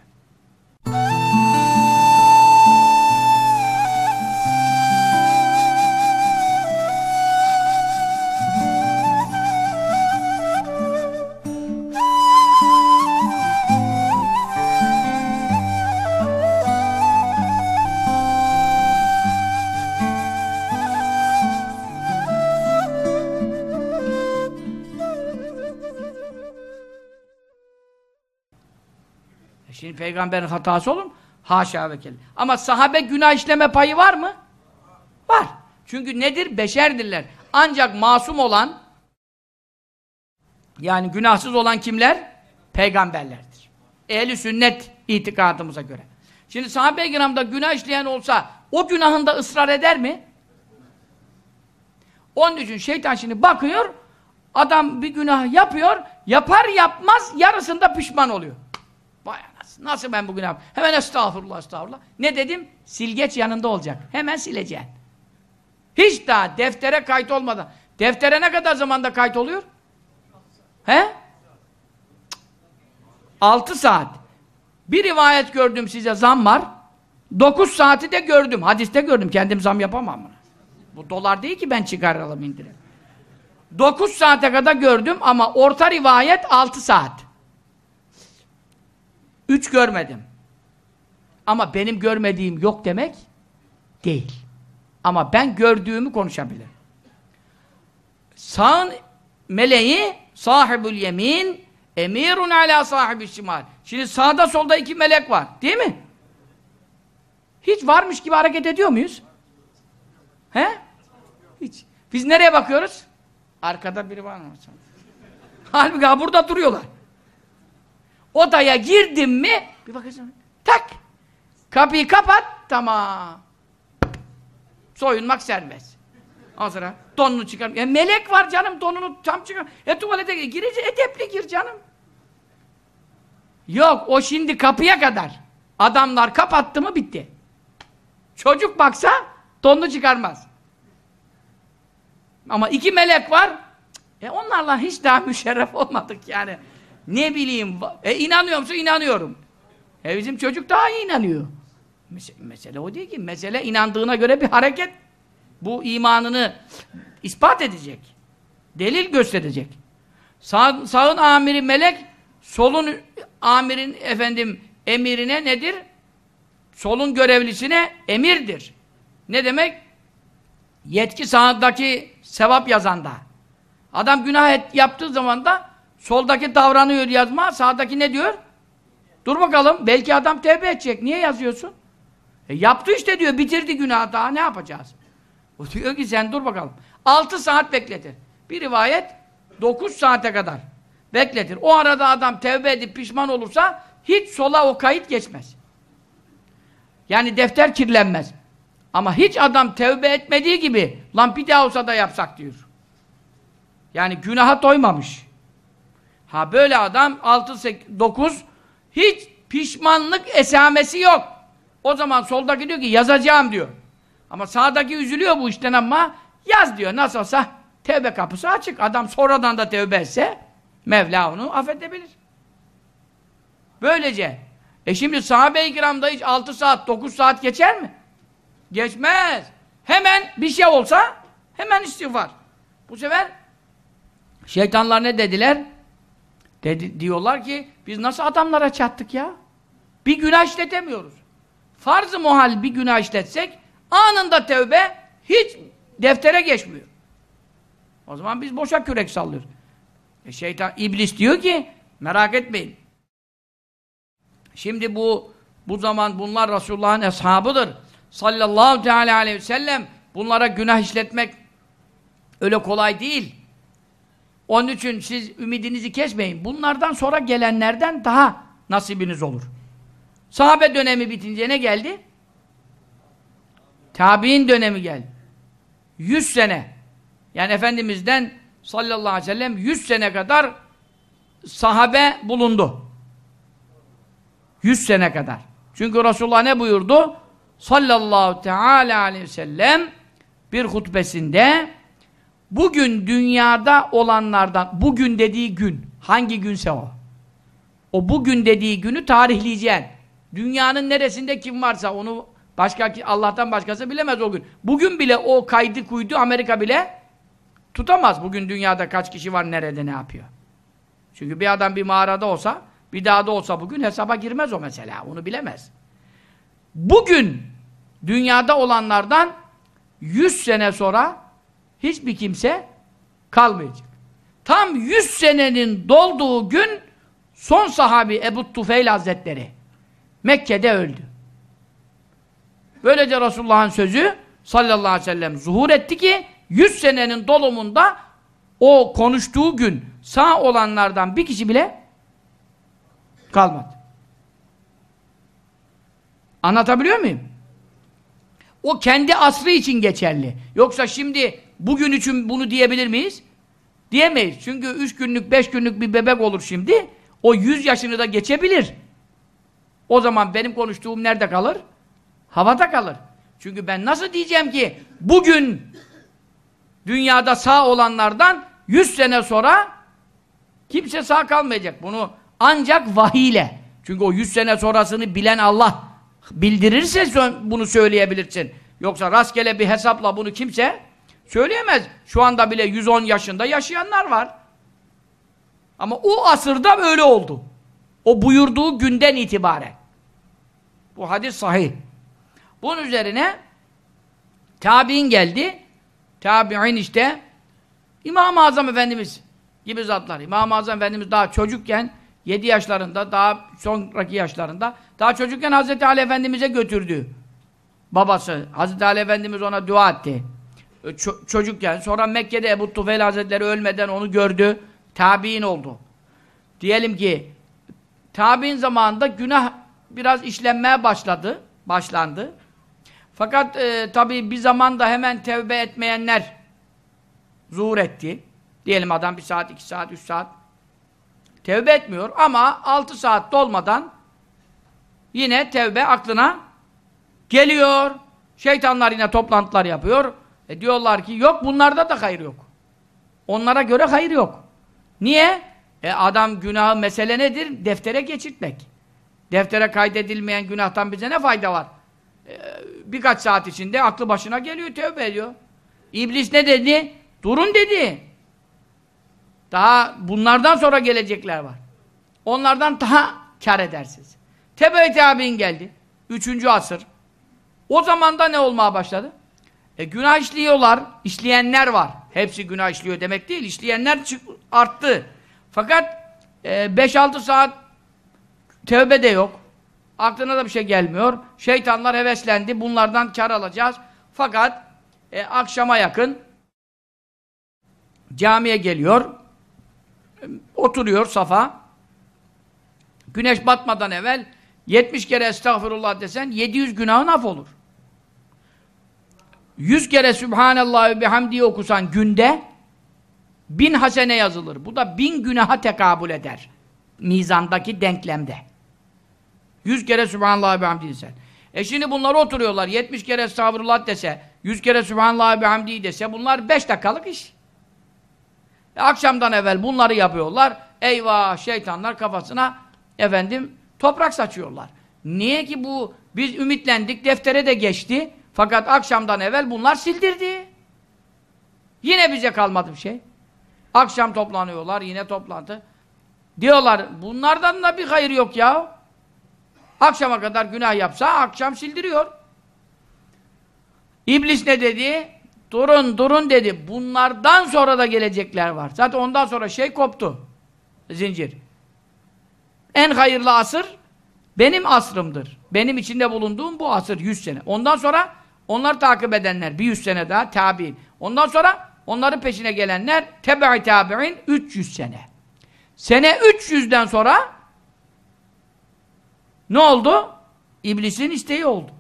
Peygamberin hatası olur mu? Haşa ve kelle. Ama sahabe günah işleme payı var mı? Var. Çünkü nedir? Beşerdirler. Ancak masum olan yani günahsız olan kimler? Peygamberlerdir. Ehli sünnet itikadımıza göre. Şimdi sahabe-i kiramda günah işleyen olsa o günahında ısrar eder mi? Onun için şeytan şimdi bakıyor adam bir günah yapıyor yapar yapmaz yarısında pişman oluyor. Anasını, nasıl ben bugün yaptım? Hemen estağfurullah estağfurullah. Ne dedim? Silgeç yanında olacak. Hemen sileceksin. Hiç daha deftere kayıt olmadan. Deftere ne kadar zamanda kayıt oluyor? He? Altı saat. Bir rivayet gördüm size zam var. Dokuz saati de gördüm. Hadiste gördüm. Kendim zam yapamam bunu. Bu dolar değil ki ben çıkaralım indirelim. Dokuz saate kadar gördüm ama orta rivayet altı saat. Üç görmedim. Ama benim görmediğim yok demek değil. Ama ben gördüğümü konuşabilirim. Sağın meleği sahibül yemin emirun ala sahibi şimal. Şimdi sağda solda iki melek var. Değil mi? Hiç varmış gibi hareket ediyor muyuz? He? Hiç. Biz nereye bakıyoruz? Arkada biri var mı? Halbuki ha burada duruyorlar. Odaya girdim mi bir bakacağım. Tak. Kapıyı kapat. Tamam. Soyunmak serbest. Ondan sonra donunu çıkar. E melek var canım donunu tam çıkar. E tuvalete gir. Girince edepli gir canım. Yok o şimdi kapıya kadar. Adamlar kapattı mı bitti. Çocuk baksa donunu çıkarmaz. Ama iki melek var. E onlarla hiç daha müşerref olmadık yani. Ne bileyim. E inanıyor musun? İnanıyorum. E bizim çocuk daha iyi inanıyor. Mes mesele o değil ki. Mesele inandığına göre bir hareket. Bu imanını ispat edecek. Delil gösterecek. Sağ, sağın amiri melek, solun amirin efendim emirine nedir? Solun görevlisine emirdir. Ne demek? Yetki sağdaki sevap yazanda. Adam günah et, yaptığı zaman da soldaki davranıyor yazma, sağdaki ne diyor? Dur bakalım, belki adam tevbe edecek. Niye yazıyorsun? E yaptı işte diyor, bitirdi günah daha ne yapacağız? O diyor ki sen dur bakalım. 6 saat bekletir. Bir rivayet 9 saate kadar bekletir. O arada adam tevbe edip pişman olursa hiç sola o kayıt geçmez. Yani defter kirlenmez. Ama hiç adam tevbe etmediği gibi lan bir daha olsa da yapsak diyor. Yani günaha doymamış. Ha böyle adam 6 8 9 hiç pişmanlık esamesi yok. O zaman soldaki diyor ki yazacağım diyor. Ama sağdaki üzülüyor bu işten ama yaz diyor. Nasıl olsa tevbe kapısı açık. Adam sonradan da tevbe etse Mevla onu affedebilir. Böylece. E şimdi sahabe-i kiramda hiç 6 saat, 9 saat geçer mi? Geçmez. Hemen bir şey olsa hemen istiğfar. Bu sefer şeytanlar ne dediler? Dedi, diyorlar ki biz nasıl adamlara çattık ya? Bir günah işletemiyoruz. Farz-ı muhal bir günah işletsek anında tevbe hiç deftere geçmiyor. O zaman biz boşa kürek sallıyoruz. E şeytan, iblis diyor ki merak etmeyin. Şimdi bu bu zaman bunlar Resulullah'ın eshabıdır. Sallallahu teala aleyhi ve sellem bunlara günah işletmek öyle kolay değil. Onun için siz ümidinizi kesmeyin. Bunlardan sonra gelenlerden daha nasibiniz olur. Sahabe dönemi bitince ne geldi? Tabi'in dönemi geldi. Yüz sene. Yani Efendimiz'den sallallahu aleyhi ve sellem yüz sene kadar sahabe bulundu. Yüz sene kadar. Çünkü Resulullah ne buyurdu? Sallallahu teala aleyhi ve sellem bir hutbesinde bugün dünyada olanlardan, bugün dediği gün, hangi günse o. O bugün dediği günü tarihleyeceksin. Dünyanın neresinde kim varsa onu başka Allah'tan başkası bilemez o gün. Bugün bile o kaydı kuydu Amerika bile tutamaz. Bugün dünyada kaç kişi var nerede ne yapıyor. Çünkü bir adam bir mağarada olsa bir dağda olsa bugün hesaba girmez o mesela. Onu bilemez. Bugün dünyada olanlardan 100 sene sonra hiçbir kimse kalmayacak. Tam 100 senenin dolduğu gün son sahabi Ebu Tufeyl Hazretleri Mekke'de öldü. Böylece Resulullah'ın sözü sallallahu aleyhi ve sellem zuhur etti ki 100 senenin dolumunda o konuştuğu gün sağ olanlardan bir kişi bile kalmadı. Anlatabiliyor muyum? O kendi asrı için geçerli. Yoksa şimdi bugün için bunu diyebilir miyiz? Diyemeyiz. Çünkü üç günlük, beş günlük bir bebek olur şimdi. O yüz yaşını da geçebilir. O zaman benim konuştuğum nerede kalır? Havada kalır. Çünkü ben nasıl diyeceğim ki bugün dünyada sağ olanlardan yüz sene sonra kimse sağ kalmayacak. Bunu ancak vahiyle. Çünkü o yüz sene sonrasını bilen Allah bildirirse bunu söyleyebilirsin. Yoksa rastgele bir hesapla bunu kimse söyleyemez. Şu anda bile 110 yaşında yaşayanlar var. Ama o asırda öyle oldu. O buyurduğu günden itibaren. Bu hadis sahih. Bunun üzerine tabi'in geldi. Tabi'in işte İmam-ı Azam Efendimiz gibi zatlar. İmam-ı Azam Efendimiz daha çocukken 7 yaşlarında, daha sonraki yaşlarında, daha çocukken Hazreti Ali Efendimiz'e götürdü. Babası. Hazreti Ali Efendimiz ona dua etti. Ç çocukken, sonra Mekke'de Ebu Tufel Hazretleri ölmeden onu gördü. Tabi'in oldu. Diyelim ki, tabi'in zamanında günah biraz işlenmeye başladı. Başlandı. Fakat e, tabii bir zamanda hemen tevbe etmeyenler zuhur etti. Diyelim adam bir saat, iki saat, üç saat tevbe etmiyor ama altı saat dolmadan yine tevbe aklına geliyor. Şeytanlar yine toplantılar yapıyor. E diyorlar ki yok bunlarda da hayır yok. Onlara göre hayır yok. Niye? E adam günahı mesele nedir? Deftere geçirtmek. Deftere kaydedilmeyen günahtan bize ne fayda var? E, birkaç saat içinde aklı başına geliyor, tövbe ediyor. İblis ne dedi? Durun dedi. Daha bunlardan sonra gelecekler var. Onlardan daha kar edersiniz. Tebe-i tabi'in geldi. Üçüncü asır. O zaman da ne olmaya başladı? E günah işliyorlar, işleyenler var. Hepsi günah işliyor demek değil, işleyenler arttı. Fakat 5-6 e, saat tövbe de yok. Aklına da bir şey gelmiyor. Şeytanlar heveslendi, bunlardan kar alacağız. Fakat e, akşama yakın camiye geliyor, oturuyor safa. Güneş batmadan evvel 70 kere estağfurullah desen 700 günahın af olur. 100 kere Sübhanallah ve bihamdiyi okusan günde bin hasene yazılır. Bu da bin günaha tekabül eder. Mizandaki denklemde. 100 kere Sübhanallah ve bihamdiyi desen. E şimdi bunlar oturuyorlar. 70 kere estağfurullah dese, 100 kere Sübhanallah ve bihamdiyi dese bunlar 5 dakikalık iş. E, akşamdan evvel bunları yapıyorlar. Eyvah şeytanlar kafasına efendim toprak saçıyorlar. Niye ki bu biz ümitlendik deftere de geçti. Fakat akşamdan evvel bunlar sildirdi. Yine bize kalmadı bir şey. Akşam toplanıyorlar yine toplantı. Diyorlar bunlardan da bir hayır yok ya. Akşama kadar günah yapsa akşam sildiriyor. İblis ne dedi? durun durun dedi. Bunlardan sonra da gelecekler var. Zaten ondan sonra şey koptu. Zincir. En hayırlı asır benim asrımdır. Benim içinde bulunduğum bu asır 100 sene. Ondan sonra onlar takip edenler bir 100 sene daha tabi'in. Ondan sonra onların peşine gelenler tebe-i tabi'in 300 sene. Sene 300'den sonra ne oldu? İblisin isteği oldu.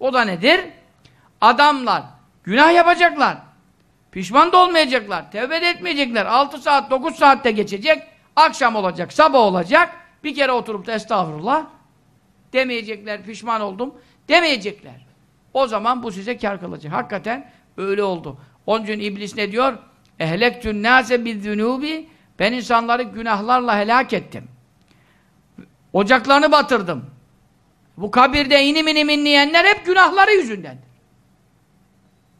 O da nedir? Adamlar günah yapacaklar. Pişman da olmayacaklar. Tevbe de etmeyecekler. 6 saat, 9 saatte geçecek. Akşam olacak, sabah olacak. Bir kere oturup da estağfurullah demeyecekler, pişman oldum demeyecekler. O zaman bu size kar kılacak. Hakikaten öyle oldu. Onun için iblis ne diyor? Ehlektün nâse bizzünûbi Ben insanları günahlarla helak ettim. Ocaklarını batırdım. Bu kabirde inim inim inleyenler hep günahları yüzündendir.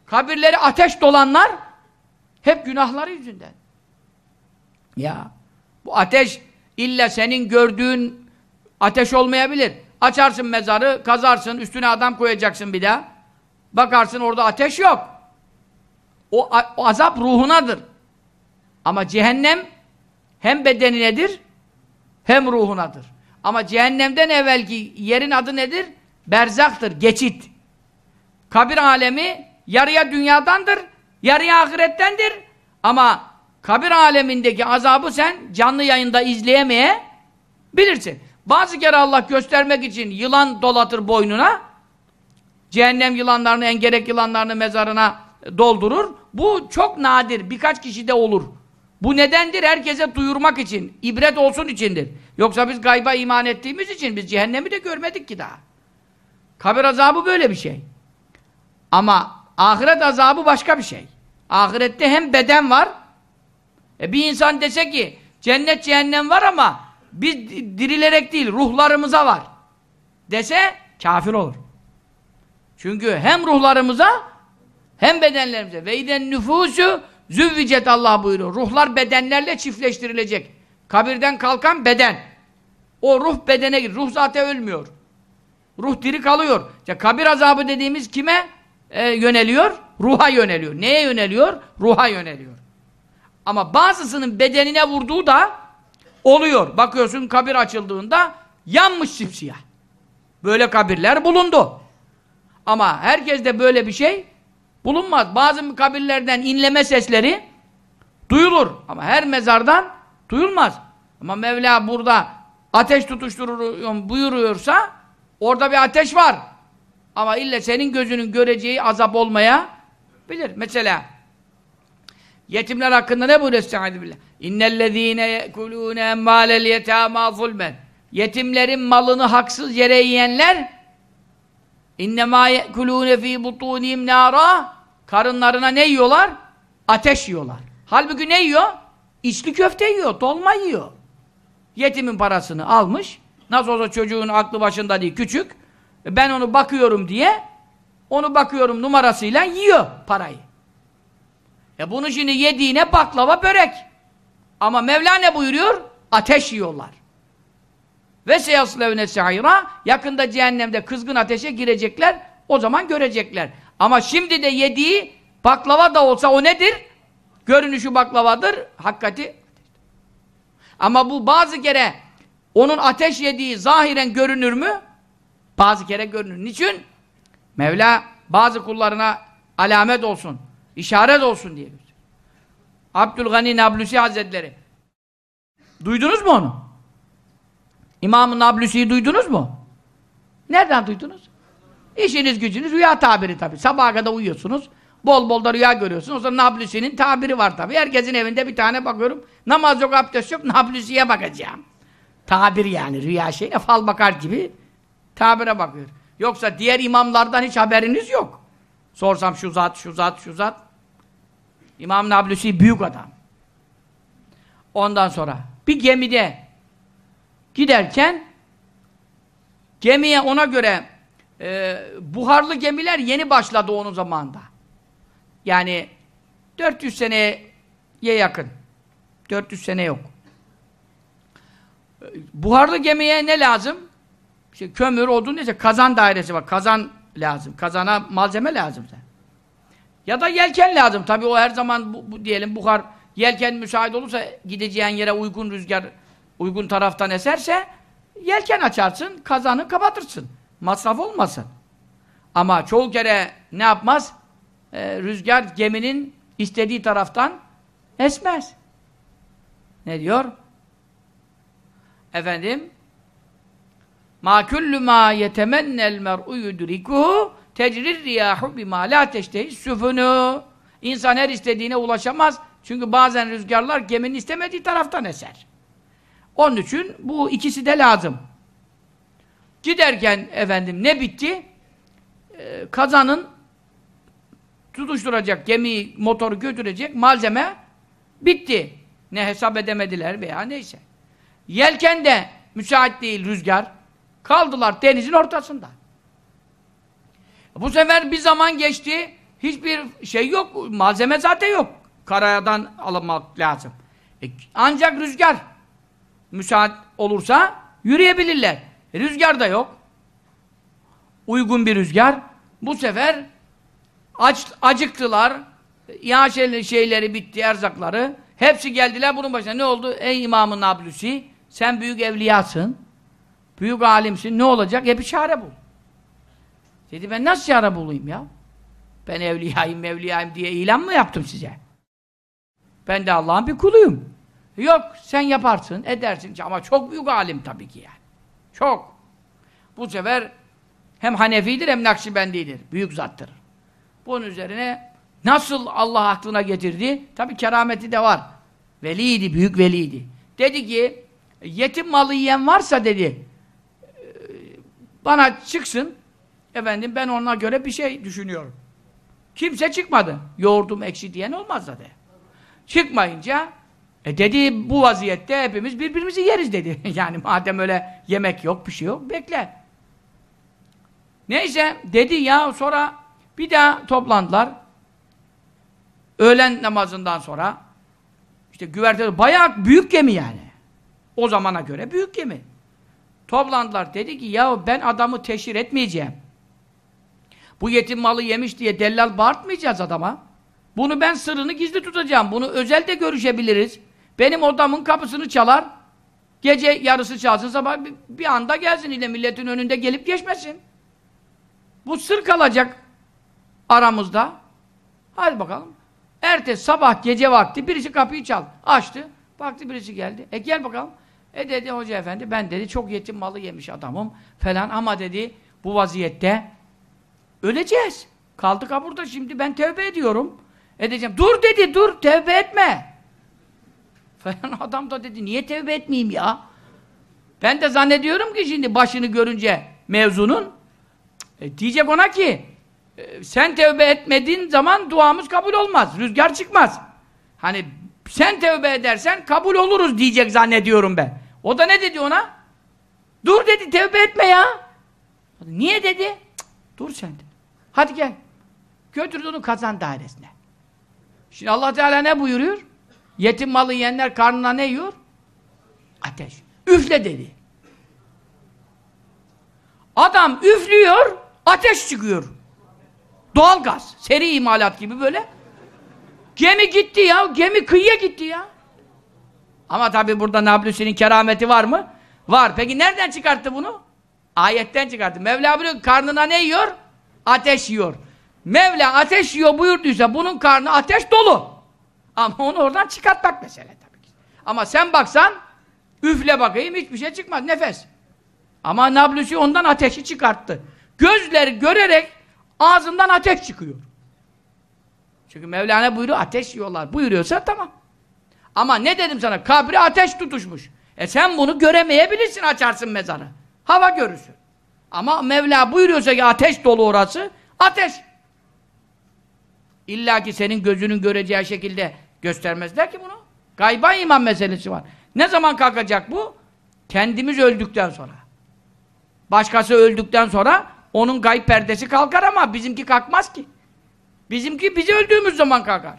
Kabirleri ateş dolanlar hep günahları yüzünden. Ya bu ateş illa senin gördüğün ateş olmayabilir. Açarsın mezarı, kazarsın, üstüne adam koyacaksın bir daha. Bakarsın orada ateş yok. O, o azap ruhunadır. Ama cehennem hem bedeninedir hem ruhunadır. Ama cehennemden evvelki yerin adı nedir? Berzaktır, geçit. Kabir alemi yarıya dünyadandır, yarıya ahirettendir. Ama kabir alemindeki azabı sen canlı yayında izleyemeye bilirsin. Bazı kere Allah göstermek için yılan dolatır boynuna, cehennem yılanlarını, engerek yılanlarını mezarına doldurur. Bu çok nadir, birkaç kişide olur. Bu nedendir? Herkese duyurmak için, ibret olsun içindir. Yoksa biz gayba iman ettiğimiz için biz cehennemi de görmedik ki daha. Kabir azabı böyle bir şey. Ama ahiret azabı başka bir şey. Ahirette hem beden var, e bir insan dese ki cennet cehennem var ama biz dirilerek değil ruhlarımıza var dese kafir olur. Çünkü hem ruhlarımıza hem bedenlerimize ve iden nüfusu züvvicet Allah buyuruyor. Ruhlar bedenlerle çiftleştirilecek. Kabirden kalkan beden. O ruh bedene gir. Ruh zaten ölmüyor. Ruh diri kalıyor. İşte kabir azabı dediğimiz kime e, yöneliyor? Ruha yöneliyor. Neye yöneliyor? Ruha yöneliyor. Ama bazısının bedenine vurduğu da oluyor. Bakıyorsun kabir açıldığında yanmış simsiyah. Böyle kabirler bulundu. Ama herkeste böyle bir şey bulunmaz. Bazı kabirlerden inleme sesleri duyulur. Ama her mezardan duyulmaz. Ama Mevla burada ateş tutuşturur buyuruyorsa orada bir ateş var. Ama illa senin gözünün göreceği azap olmaya bilir. Mesela yetimler hakkında ne buyuruyor Estaizu billah? İnnellezîne yekulûne emmâlel yetâmâ zulmen Yetimlerin malını haksız yere yiyenler innemâ yekulûne fî butûnîm nârâ karınlarına ne yiyorlar? Ateş yiyorlar. Halbuki ne yiyor? İçli köfte yiyor, dolma yiyor. Yetimin parasını almış. Nasıl olsa çocuğun aklı başında değil, küçük. Ben onu bakıyorum diye onu bakıyorum numarasıyla yiyor parayı. E bunu şimdi yediğine baklava börek. Ama Mevla ne buyuruyor? Ateş yiyorlar. Ve seyaslevne sa'ira yakında cehennemde kızgın ateşe girecekler. O zaman görecekler. Ama şimdi de yediği baklava da olsa o nedir? Görünüşü baklavadır, hakikati. Ama bu bazı kere onun ateş yediği zahiren görünür mü? Bazı kere görünür. Niçin? Mevla bazı kullarına alamet olsun, işaret olsun diye. Abdülgani Nablusi Hazretleri. Duydunuz mu onu? İmam-ı Nablusi'yi duydunuz mu? Nereden duydunuz? İşiniz gücünüz rüya tabiri tabi. Sabaha kadar uyuyorsunuz. Bol bol da rüya görüyorsunuz. O zaman Nablusi'nin tabiri var tabi. Herkesin evinde bir tane bakıyorum. Namaz yok, abdest yok. Nablusi'ye bakacağım. Tabir yani rüya şey. Fal bakar gibi tabire bakıyor. Yoksa diğer imamlardan hiç haberiniz yok. Sorsam şu zat, şu zat, şu zat. İmam Nablusi büyük adam. Ondan sonra bir gemide giderken gemiye ona göre e, buharlı gemiler yeni başladı onun zamanında. Yani 400 seneye yakın. 400 sene yok. Buharlı gemiye ne lazım? İşte kömür, odun neyse kazan dairesi var. Kazan lazım. Kazana malzeme lazım. Ya da yelken lazım. Tabii o her zaman bu, bu diyelim buhar yelken müsait olursa gideceğin yere uygun rüzgar uygun taraftan eserse yelken açarsın, kazanı kapatırsın. Masraf olmasın. Ama çoğu kere ne yapmaz? Ee, rüzgar geminin istediği taraftan esmez. Ne diyor? Efendim Ma kullu ma yetemennel mer'u yudrikuhu tecrir riyahu bima la teştehi süfünü. İnsan her istediğine ulaşamaz. Çünkü bazen rüzgarlar geminin istemediği taraftan eser. Onun için bu ikisi de lazım. Giderken efendim ne bitti? Ee, kazanın tutuşturacak, gemiyi, motoru götürecek malzeme bitti. Ne hesap edemediler veya neyse. Yelken de müsait değil rüzgar. Kaldılar denizin ortasında. Bu sefer bir zaman geçti. Hiçbir şey yok. Malzeme zaten yok. Karayadan alınmak lazım. E, ancak rüzgar müsait olursa yürüyebilirler. E, rüzgar da yok. Uygun bir rüzgar. Bu sefer aç, acıktılar. İhaşeli şeyleri bitti, erzakları. Hepsi geldiler bunun başına. Ne oldu? Ey İmam-ı Nablusi, sen büyük evliyasın. Büyük alimsin. Ne olacak? Hep bir çare bul. Dedi ben nasıl çare bulayım ya? Ben evliyayım, mevliyayım diye ilan mı yaptım size? Ben de Allah'ın bir kuluyum. Yok, sen yaparsın, edersin. Ama çok büyük alim tabii ki yani. Çok. Bu sefer hem Hanefidir hem Nakşibendidir. Büyük zattır. Bunun üzerine nasıl Allah aklına getirdi? Tabii kerameti de var. Veliydi, büyük veliydi. Dedi ki, yetim malı yiyen varsa dedi, bana çıksın, efendim ben ona göre bir şey düşünüyorum. Kimse çıkmadı. Yoğurdum ekşi diyen olmaz dedi. Çıkmayınca, e dedi bu vaziyette hepimiz birbirimizi yeriz dedi. yani madem öyle yemek yok, bir şey yok, bekle. Neyse, dedi ya sonra bir daha toplandılar. Öğlen namazından sonra işte güverte bayağı büyük gemi yani. O zamana göre büyük gemi. Toplandılar. Dedi ki ya ben adamı teşhir etmeyeceğim. Bu yetim malı yemiş diye dellal bağırtmayacağız adama. Bunu ben sırrını gizli tutacağım. Bunu özel de görüşebiliriz. Benim odamın kapısını çalar. Gece yarısı çalsın sabah bir, anda gelsin ile milletin önünde gelip geçmesin. Bu sır kalacak aramızda. Hadi bakalım. Ertesi sabah gece vakti birisi kapıyı çal. Açtı. Baktı birisi geldi. E gel bakalım. E dedi hoca efendi ben dedi çok yetim malı yemiş adamım falan ama dedi bu vaziyette öleceğiz. Kaldık ha burada şimdi ben tevbe ediyorum. Edeceğim. Dur dedi dur tevbe etme. Falan adam da dedi niye tevbe etmeyeyim ya? Ben de zannediyorum ki şimdi başını görünce mevzunun e, diyecek ona ki e, sen tevbe etmediğin zaman duamız kabul olmaz. Rüzgar çıkmaz. Hani sen tevbe edersen kabul oluruz diyecek zannediyorum ben. O da ne dedi ona? Dur dedi tevbe etme ya. Niye dedi? Cık, dur sen de. Hadi gel. Götürdü onu kazan dairesine. Şimdi Allah Teala ne buyuruyor? Yetim malı yiyenler karnına ne yiyor? Ateş. Üfle dedi. Adam üflüyor, ateş çıkıyor. Doğal gaz. Seri imalat gibi böyle. Gemi gitti ya. Gemi kıyıya gitti ya. Ama tabi burada Nablusi'nin kerameti var mı? Var. Peki nereden çıkarttı bunu? Ayetten çıkarttı. Mevla buyuruyor karnına ne yiyor? Ateş yiyor. Mevla ateş yiyor buyurduysa bunun karnı ateş dolu. Ama onu oradan çıkartmak mesele tabii ki. Ama sen baksan üfle bakayım hiçbir şey çıkmaz. Nefes. Ama Nablusi ondan ateşi çıkarttı. Gözler görerek ağzından ateş çıkıyor. Çünkü Mevlana buyuruyor ateş yiyorlar. Buyuruyorsa tamam. Ama ne dedim sana? Kabri ateş tutuşmuş. E sen bunu göremeyebilirsin açarsın mezarı. Hava görürsün. Ama Mevla buyuruyorsa ki ateş dolu orası, ateş. İlla ki senin gözünün göreceği şekilde göstermezler ki bunu. Gayba iman meselesi var. Ne zaman kalkacak bu? Kendimiz öldükten sonra. Başkası öldükten sonra onun gayb perdesi kalkar ama bizimki kalkmaz ki. Bizimki bizi öldüğümüz zaman kalkar.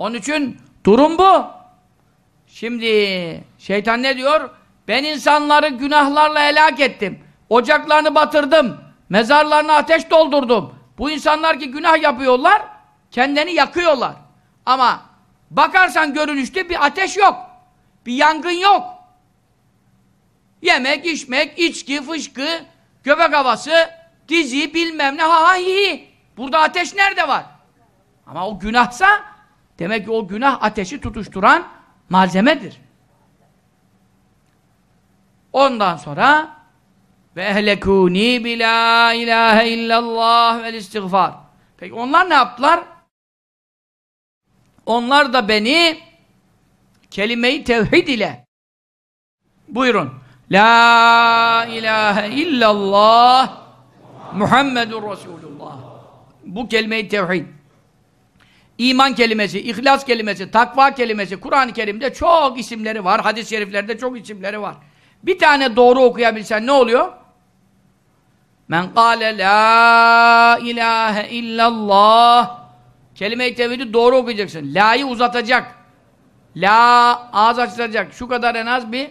Onun için durum bu. Şimdi şeytan ne diyor? Ben insanları günahlarla helak ettim. Ocaklarını batırdım. Mezarlarına ateş doldurdum. Bu insanlar ki günah yapıyorlar, kendini yakıyorlar. Ama bakarsan görünüşte bir ateş yok. Bir yangın yok. Yemek, içmek, içki, fışkı, göbek havası, dizi, bilmem ne, ha ha hi hi. Burada ateş nerede var? Ama o günahsa, demek ki o günah ateşi tutuşturan malzemedir. Ondan sonra ve ehlekûni bila ilahe illallah vel istiğfar. Peki onlar ne yaptılar? Onlar da beni kelime-i tevhid ile buyurun La ilahe illallah Muhammedur Resulullah bu kelime-i tevhid iman kelimesi, ihlas kelimesi, takva kelimesi Kur'an-ı Kerim'de çok isimleri var. Hadis-i şeriflerde çok isimleri var. Bir tane doğru okuyabilsen ne oluyor? Men kâle la ilahe illallah Kelime-i tevhidi doğru okuyacaksın. La'yı uzatacak. La ağız açılacak. Şu kadar en az bir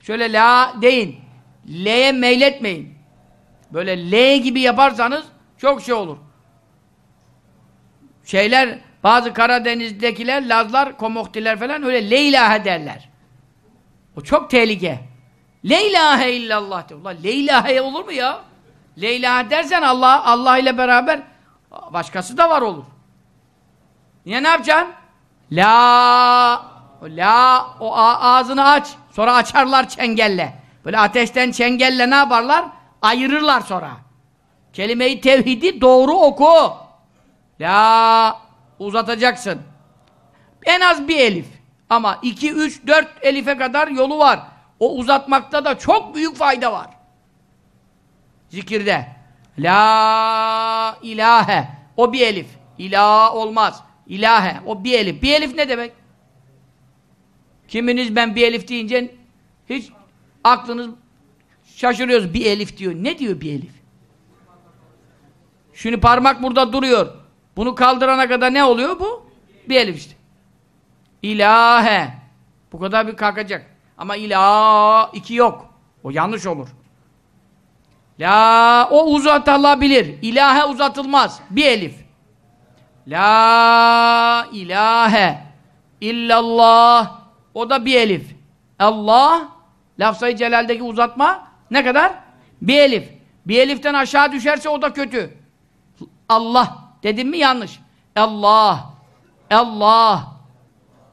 şöyle la deyin. L'ye meyletmeyin. Böyle L gibi yaparsanız çok şey olur. Şeyler bazı Karadeniz'dekiler, Lazlar, Komoktiler falan öyle Leylahe derler. O çok tehlike. Leylahe illallah de. Ulan Leylahe olur mu ya? Leylahe dersen Allah Allah ile beraber başkası da var olur. Niye ne yapacaksın? La La o ağzını aç. Sonra açarlar çengelle. Böyle ateşten çengelle ne yaparlar? Ayırırlar sonra. Kelime-i tevhidi doğru oku. La uzatacaksın. En az bir elif. Ama iki, üç, dört elife kadar yolu var. O uzatmakta da çok büyük fayda var. Zikirde. La ilahe. O bir elif. İlah olmaz. İlahe. O bir elif. Bir elif ne demek? Kiminiz ben bir elif deyince hiç aklınız şaşırıyoruz. Bir elif diyor. Ne diyor bir elif? Şimdi parmak burada duruyor. Bunu kaldırana kadar ne oluyor bu? Bir elif işte. İlahe. Bu kadar bir kalkacak. Ama ilah iki yok. O yanlış olur. La o uzatılabilir. İlahe uzatılmaz. Bir elif. La ilahe illallah. O da bir elif. Allah lafzayı celaldeki uzatma ne kadar? Bir elif. Bir eliften aşağı düşerse o da kötü. Allah dedim mi yanlış. Allah. Allah.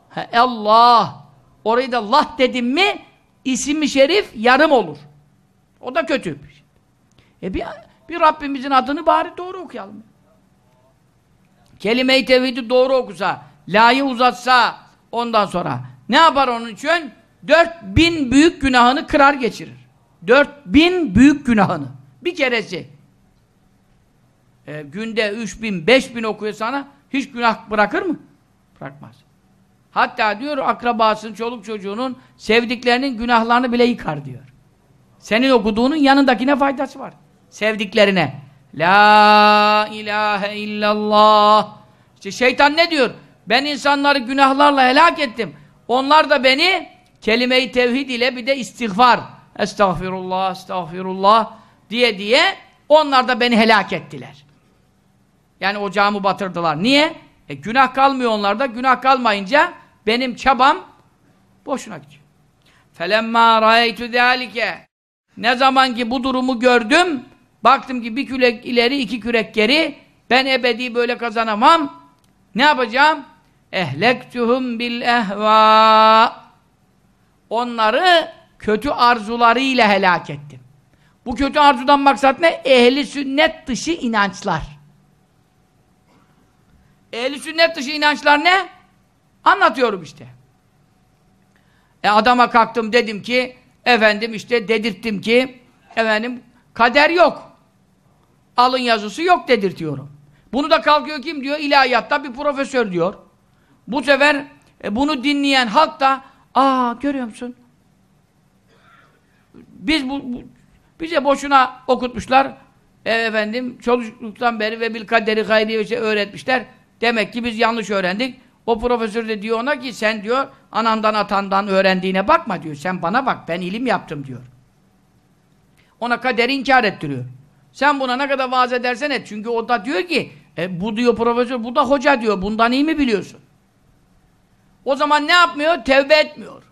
He, Allah. Orayı da Allah dedim mi isim şerif yarım olur. O da kötü. E bir, bir Rabbimizin adını bari doğru okuyalım. Kelime-i tevhidi doğru okusa, la'yı uzatsa ondan sonra ne yapar onun için? Dört bin büyük günahını kırar geçirir. Dört bin büyük günahını. Bir keresi. E, günde üç bin, beş bin okuyor sana hiç günah bırakır mı? Bırakmaz. Hatta diyor akrabasının, çoluk çocuğunun sevdiklerinin günahlarını bile yıkar diyor. Senin okuduğunun yanındakine faydası var. Sevdiklerine. La ilahe illallah. İşte şeytan ne diyor? Ben insanları günahlarla helak ettim. Onlar da beni kelime-i tevhid ile bir de istiğfar. Estağfirullah, estağfirullah diye diye onlar da beni helak ettiler. Yani ocağımı batırdılar. Niye? E günah kalmıyor onlarda. Günah kalmayınca benim çabam boşuna gidiyor. فَلَمَّا رَأَيْتُ ذَٰلِكَ Ne zaman ki bu durumu gördüm, baktım ki bir kürek ileri, iki kürek geri, ben ebedi böyle kazanamam. Ne yapacağım? اَهْلَكْتُهُمْ بِالْاَهْوَى Onları kötü arzularıyla helak ettim. Bu kötü arzudan maksat ne? Ehli sünnet dışı inançlar. Ehli sünnet dışı inançlar ne? Anlatıyorum işte. E adama kalktım dedim ki efendim işte dedirttim ki efendim kader yok. Alın yazısı yok dedirtiyorum. Bunu da kalkıyor kim diyor? İlahiyatta bir profesör diyor. Bu sefer e, bunu dinleyen halk da aa görüyor musun? Biz bu, bu bize boşuna okutmuşlar. E, efendim çocukluktan beri ve bil kaderi hayri şey öğretmişler. Demek ki biz yanlış öğrendik. O profesör de diyor ona ki sen diyor anandan atandan öğrendiğine bakma diyor. Sen bana bak ben ilim yaptım diyor. Ona kaderi inkar ettiriyor. Sen buna ne kadar vaaz edersen et. Çünkü o da diyor ki e, bu diyor profesör, bu da hoca diyor. Bundan iyi mi biliyorsun? O zaman ne yapmıyor? Tevbe etmiyor.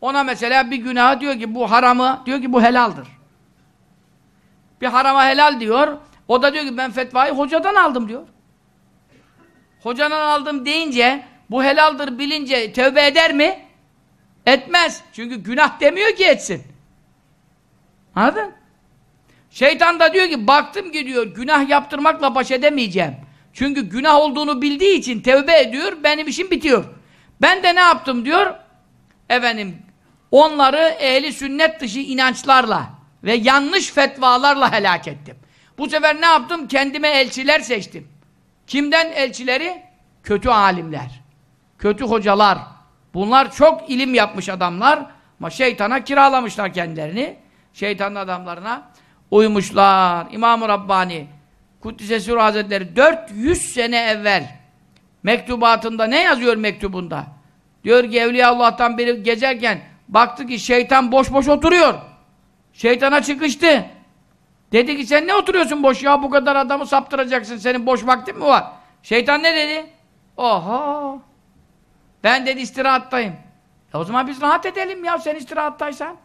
Ona mesela bir günah diyor ki bu haramı, diyor ki bu helaldir. Bir harama helal diyor. O da diyor ki ben fetvayı hocadan aldım diyor. Hocadan aldım deyince bu helaldir bilince tövbe eder mi? Etmez. Çünkü günah demiyor ki etsin. Anladın? Şeytan da diyor ki baktım ki diyor günah yaptırmakla baş edemeyeceğim. Çünkü günah olduğunu bildiği için tevbe ediyor benim işim bitiyor. Ben de ne yaptım diyor? Efendim onları ehli sünnet dışı inançlarla ve yanlış fetvalarla helak ettim. Bu sefer ne yaptım? Kendime elçiler seçtim. Kimden elçileri? Kötü alimler. Kötü hocalar. Bunlar çok ilim yapmış adamlar. Ama şeytana kiralamışlar kendilerini. Şeytanın adamlarına uymuşlar. İmam-ı Rabbani Kuddise Hazretleri 400 sene evvel mektubatında ne yazıyor mektubunda? Diyor ki Evliya Allah'tan biri gezerken baktı ki şeytan boş boş oturuyor. Şeytana çıkıştı. Dedi ki sen ne oturuyorsun boş ya bu kadar adamı saptıracaksın senin boş vaktin mi var? Şeytan ne dedi? Oha! Ben dedi istirahattayım. E o zaman biz rahat edelim ya sen istirahattaysan.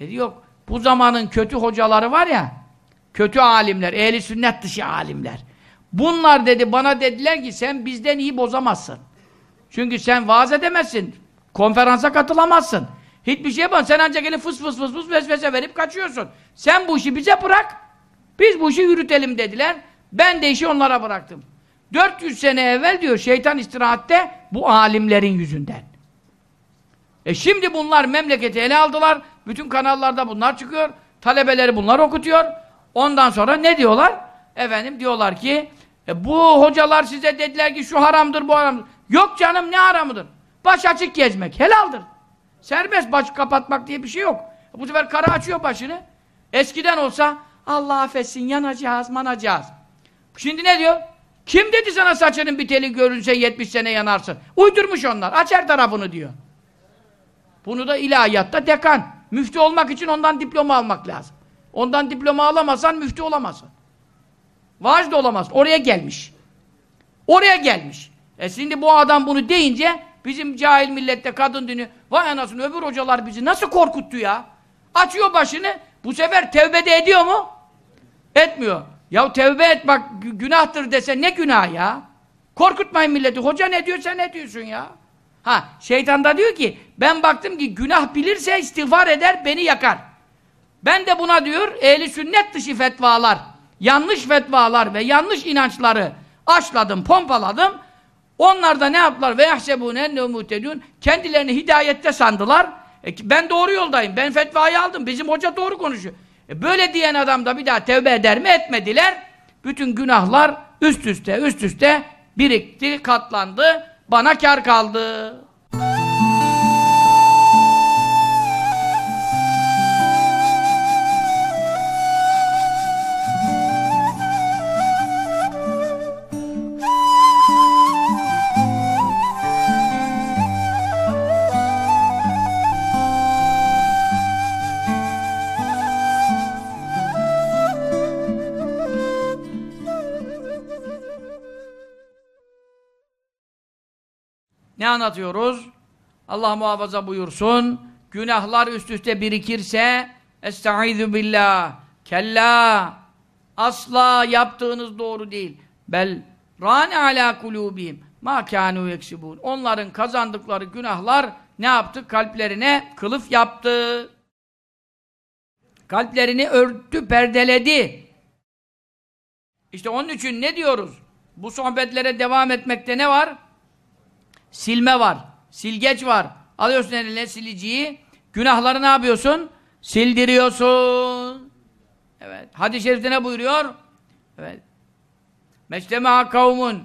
Dedi yok. Bu zamanın kötü hocaları var ya kötü alimler, ehli sünnet dışı alimler. Bunlar dedi bana dediler ki sen bizden iyi bozamazsın. Çünkü sen vaaz edemezsin. Konferansa katılamazsın. Hiçbir şey yapamazsın. Sen ancak elin fıs fıs fıs fıs vesvese verip kaçıyorsun. Sen bu işi bize bırak. Biz bu işi yürütelim dediler. Ben de işi onlara bıraktım. 400 sene evvel diyor şeytan istirahatte bu alimlerin yüzünden. E şimdi bunlar memleketi ele aldılar. Bütün kanallarda bunlar çıkıyor. Talebeleri bunlar okutuyor. Ondan sonra ne diyorlar? Efendim diyorlar ki e, bu hocalar size dediler ki şu haramdır bu haramdır. Yok canım ne haramıdır? Baş açık gezmek helaldir. Serbest baş kapatmak diye bir şey yok. Bu sefer karı açıyor başını. Eskiden olsa Allah affetsin yanacağız manacağız. Şimdi ne diyor? Kim dedi sana saçının bir görünse 70 sene yanarsın? Uydurmuş onlar. Aç her tarafını diyor. Bunu da ilahiyatta dekan. Müftü olmak için ondan diploma almak lazım. Ondan diploma alamazsan müftü olamazsın. Vaaz da olamaz. Oraya gelmiş. Oraya gelmiş. E şimdi bu adam bunu deyince bizim cahil millette kadın dini vay anasını öbür hocalar bizi nasıl korkuttu ya? Açıyor başını. Bu sefer tevbe de ediyor mu? Etmiyor. Ya tevbe et bak günahtır dese ne günah ya? Korkutmayın milleti. Hoca ne diyor sen ne diyorsun ya? Ha şeytan da diyor ki ben baktım ki günah bilirse istiğfar eder beni yakar. Ben de buna diyor ehli sünnet dışı fetvalar, yanlış fetvalar ve yanlış inançları aşladım, pompaladım. Onlar da ne yaptılar? Ve yahsebûne ennehu muhtedûn. Kendilerini hidayette sandılar. E, ben doğru yoldayım. Ben fetvayı aldım. Bizim hoca doğru konuşuyor. E, böyle diyen adam da bir daha tevbe eder mi? Etmediler. Bütün günahlar üst üste üst üste birikti, katlandı. Bana kar kaldı. Ne anlatıyoruz? Allah muhafaza buyursun. Günahlar üst üste birikirse Estaizu billah. Kella. Asla yaptığınız doğru değil. Bel râne alâ kulûbihim. Ma kânû yeksibûn. Onların kazandıkları günahlar ne yaptı? Kalplerine kılıf yaptı. Kalplerini örtü, perdeledi. İşte onun için ne diyoruz? Bu sohbetlere devam etmekte ne var? Silme var. Silgeç var. Alıyorsun eline siliciyi. Günahları ne yapıyorsun? Sildiriyorsun. Evet. Hadis-i şerifte ne buyuruyor? Evet. Meçtema'a kavmun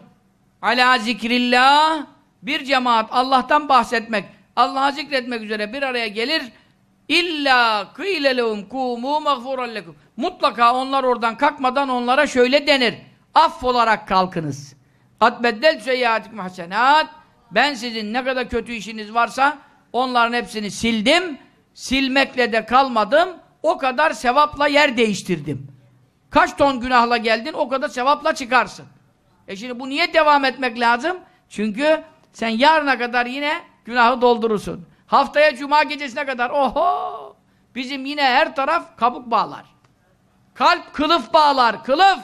ala zikrillah bir cemaat Allah'tan bahsetmek, Allah'a zikretmek üzere bir araya gelir. İlla kıyle lehum kumu mağfuran lekum. Mutlaka onlar oradan kalkmadan onlara şöyle denir. Affolarak kalkınız. At beddel seyyatikum hasenat. Ben sizin ne kadar kötü işiniz varsa onların hepsini sildim. Silmekle de kalmadım. o kadar sevapla yer değiştirdim. Kaç ton günahla geldin o kadar sevapla çıkarsın. E şimdi bu niye devam etmek lazım? Çünkü sen yarına kadar yine günahı doldurursun. Haftaya cuma gecesine kadar oho! Bizim yine her taraf kabuk bağlar. Kalp kılıf bağlar, kılıf.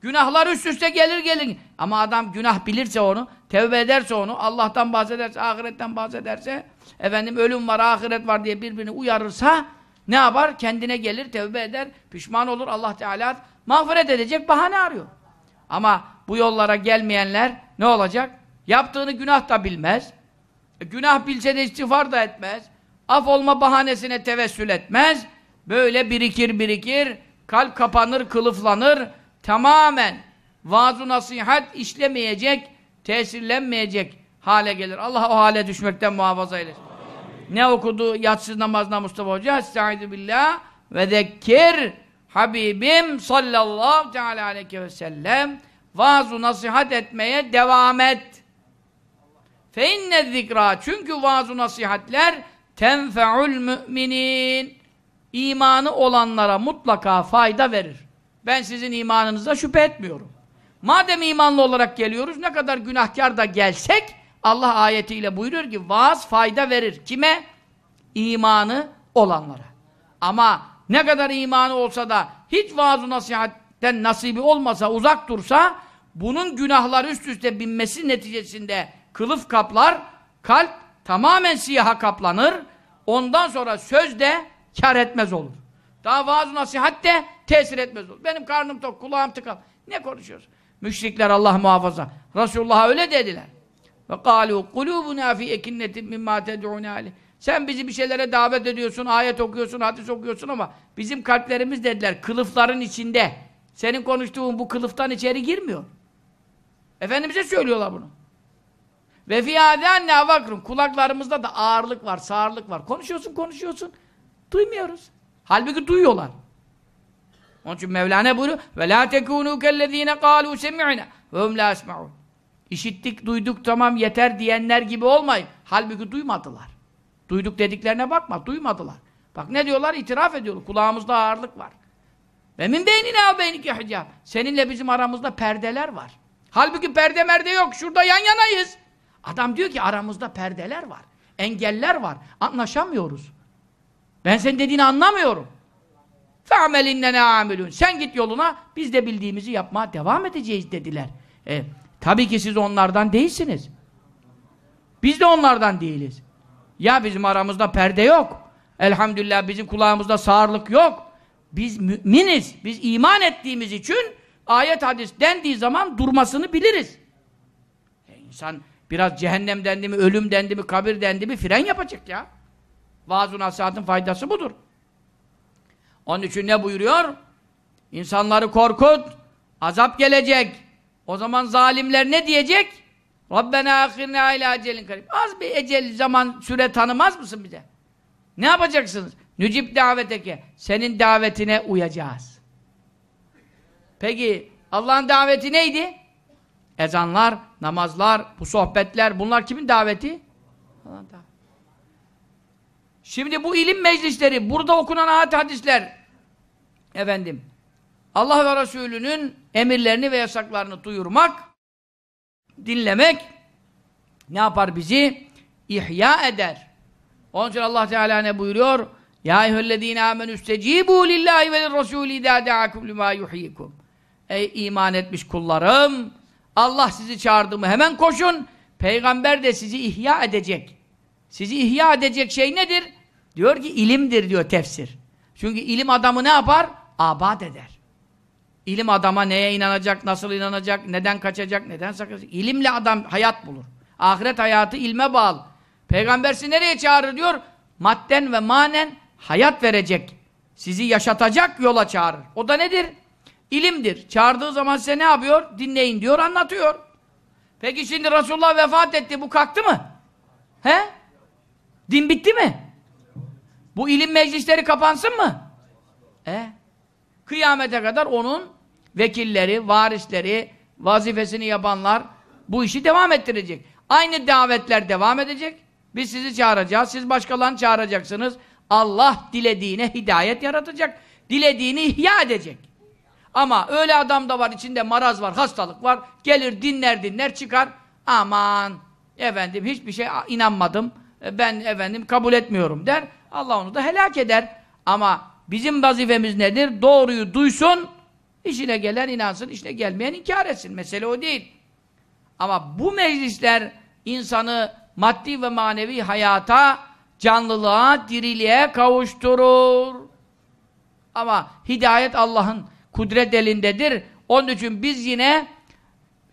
Günahlar üst üste gelir gelir. Ama adam günah bilirse onu, tevbe ederse onu, Allah'tan bahsederse, ahiretten bahsederse, efendim ölüm var, ahiret var diye birbirini uyarırsa, ne yapar? Kendine gelir, tevbe eder, pişman olur. Allah Teala mağfiret edecek bahane arıyor. Ama bu yollara gelmeyenler ne olacak? Yaptığını günah da bilmez. E, günah bilse de istiğfar da etmez. Af olma bahanesine tevessül etmez. Böyle birikir birikir, kalp kapanır, kılıflanır. Tamamen vaaz nasihat işlemeyecek, tesirlenmeyecek hale gelir. Allah o hale düşmekten muhafaza eylesin. Ne okudu yatsız namazına Mustafa Hoca? Estaizu billah ve zekkir Habibim sallallahu teala aleyhi ve sellem vaaz nasihat etmeye devam et. Fe inne zikra çünkü vaaz nasihatler tenfe'ul müminin imanı olanlara mutlaka fayda verir. Ben sizin imanınıza şüphe etmiyorum. Madem imanlı olarak geliyoruz, ne kadar günahkar da gelsek, Allah ayetiyle buyuruyor ki, vaaz fayda verir. Kime? İmanı olanlara. Ama ne kadar imanı olsa da, hiç vaaz nasihatten nasibi olmasa, uzak dursa, bunun günahlar üst üste binmesi neticesinde kılıf kaplar, kalp tamamen siyaha kaplanır, ondan sonra söz de kar etmez olur. Daha vaaz nasihat de tesir etmez olur. Benim karnım tok, kulağım tıkalı. Ne konuşuyoruz? Müşrikler Allah muhafaza. Resulullah'a öyle dediler. Ve kâlû kulûbunâ fî ekinnetin mimmâ ted'ûnâ. Sen bizi bir şeylere davet ediyorsun, ayet okuyorsun, hadis okuyorsun ama bizim kalplerimiz dediler kılıfların içinde. Senin konuştuğun bu kılıftan içeri girmiyor. Efendimiz'e söylüyorlar bunu. Ve fî âdânnâ vakrun. Kulaklarımızda da ağırlık var, sağırlık var. Konuşuyorsun, konuşuyorsun. Duymuyoruz. Halbuki duyuyorlar. Onun için Mevlana buyuruyor ve la tekunu kellezine kalu semi'na ve hum la esma'un. İşittik, duyduk, tamam yeter diyenler gibi olmayın. Halbuki duymadılar. Duyduk dediklerine bakma, duymadılar. Bak ne diyorlar? İtiraf ediyorlar. Kulağımızda ağırlık var. Ve min beynine beynike hicab. Seninle bizim aramızda perdeler var. Halbuki perde merde yok. Şurada yan yanayız. Adam diyor ki aramızda perdeler var. Engeller var. Anlaşamıyoruz. Ben senin dediğini anlamıyorum. فَعْمَلْ اِنَّنَا عَامِلُونَ Sen git yoluna, biz de bildiğimizi yapmaya devam edeceğiz dediler. E, tabii ki siz onlardan değilsiniz. Biz de onlardan değiliz. Ya bizim aramızda perde yok. Elhamdülillah bizim kulağımızda sağırlık yok. Biz müminiz. Biz iman ettiğimiz için ayet hadis dendiği zaman durmasını biliriz. E, insan biraz cehennem dendi mi, ölüm dendi mi, kabir dendi mi fren yapacak ya. Vaaz-ı nasihatın faydası budur. Onun için ne buyuruyor? İnsanları korkut, azap gelecek. O zaman zalimler ne diyecek? Rabbena ahirna ila ecelin karib. Az bir ecel zaman süre tanımaz mısın bize? Ne yapacaksınız? Nücib daveteke. Senin davetine uyacağız. Peki Allah'ın daveti neydi? Ezanlar, namazlar, bu sohbetler bunlar kimin daveti? Allah'ın daveti. Şimdi bu ilim meclisleri, burada okunan ayet hadisler efendim Allah ve Resulü'nün emirlerini ve yasaklarını duyurmak dinlemek ne yapar bizi? İhya eder. Onun için Allah Teala ne buyuruyor? Ya eyyühellezine amenü istecibu lillahi ve lirrasulü idâ de'akum limâ yuhyikum. Ey iman etmiş kullarım! Allah sizi çağırdı mı hemen koşun. Peygamber de sizi ihya edecek. Sizi ihya edecek şey nedir? Diyor ki ilimdir diyor tefsir. Çünkü ilim adamı ne yapar? Abad eder. İlim adama neye inanacak, nasıl inanacak, neden kaçacak, neden sakınacak. İlimle adam hayat bulur. Ahiret hayatı ilme bağlı. Peygamber nereye çağırır diyor? Madden ve manen hayat verecek. Sizi yaşatacak yola çağırır. O da nedir? İlimdir. Çağırdığı zaman size ne yapıyor? Dinleyin diyor, anlatıyor. Peki şimdi Resulullah vefat etti, bu kalktı mı? He? Din bitti mi? Bu ilim meclisleri kapansın mı? E? Kıyamete kadar onun vekilleri, varisleri, vazifesini yapanlar bu işi devam ettirecek. Aynı davetler devam edecek. Biz sizi çağıracağız, siz başkalarını çağıracaksınız. Allah dilediğine hidayet yaratacak. Dilediğini ihya edecek. Ama öyle adam da var içinde maraz var, hastalık var. Gelir dinler dinler çıkar. Aman efendim hiçbir şey inanmadım. E, ben efendim kabul etmiyorum der. Allah onu da helak eder. Ama bizim vazifemiz nedir? Doğruyu duysun, işine gelen inansın, işine gelmeyen inkar etsin. Mesele o değil. Ama bu meclisler insanı maddi ve manevi hayata, canlılığa, diriliğe kavuşturur. Ama hidayet Allah'ın kudret elindedir. Onun için biz yine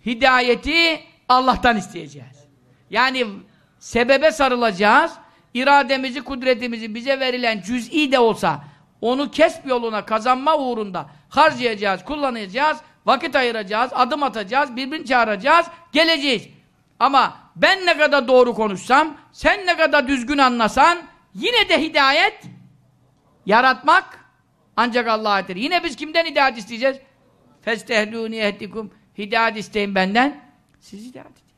hidayeti Allah'tan isteyeceğiz. Yani sebebe sarılacağız irademizi, kudretimizi bize verilen cüz'i de olsa onu kesp yoluna kazanma uğrunda harcayacağız, kullanacağız, vakit ayıracağız, adım atacağız, birbirini çağıracağız, geleceğiz. Ama ben ne kadar doğru konuşsam, sen ne kadar düzgün anlasan yine de hidayet yaratmak ancak Allah'a. Yine biz kimden hidayet isteyeceğiz? Festehlûni ehdikum Hidayet isteyin benden. Siz hidayet edin.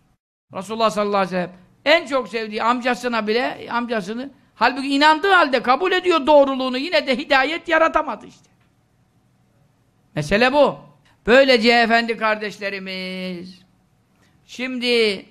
Resulullah sallallahu aleyhi ve sellem en çok sevdiği amcasına bile, amcasını halbuki inandığı halde kabul ediyor doğruluğunu yine de hidayet yaratamadı işte. Mesele bu. Böylece efendi kardeşlerimiz şimdi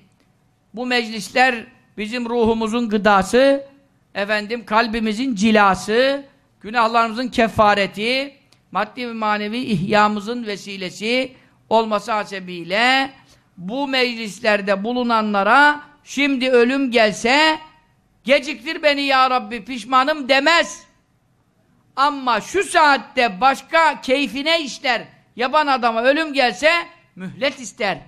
bu meclisler bizim ruhumuzun gıdası efendim kalbimizin cilası günahlarımızın kefareti maddi ve manevi ihyamızın vesilesi olması hasebiyle bu meclislerde bulunanlara şimdi ölüm gelse geciktir beni ya Rabbi pişmanım demez. Ama şu saatte başka keyfine işler yaban adama ölüm gelse mühlet ister.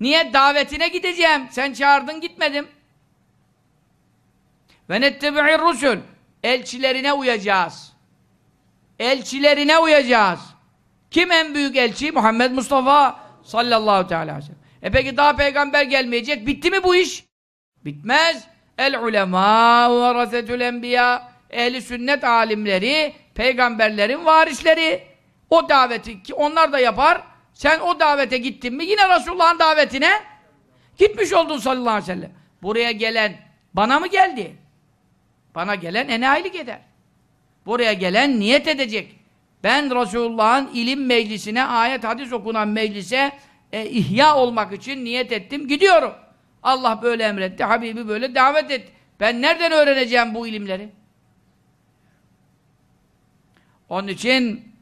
Niye? Davetine gideceğim. Sen çağırdın gitmedim. Ve nettebi'ir rusul. Elçilerine uyacağız. Elçilerine uyacağız. Kim en büyük elçi? Muhammed Mustafa sallallahu teala aleyhi ve sellem. E peki daha peygamber gelmeyecek. Bitti mi bu iş? Bitmez. El ulema varasetül enbiya. Ehli sünnet alimleri, peygamberlerin varisleri. O daveti ki onlar da yapar. Sen o davete gittin mi yine Resulullah'ın davetine gitmiş oldun sallallahu aleyhi ve sellem. Buraya gelen bana mı geldi? Bana gelen enayilik eder. Buraya gelen niyet edecek. Ben Resulullah'ın ilim meclisine, ayet hadis okunan meclise e, ihya olmak için niyet ettim, gidiyorum. Allah böyle emretti, Habibi böyle davet etti. Ben nereden öğreneceğim bu ilimleri? Onun için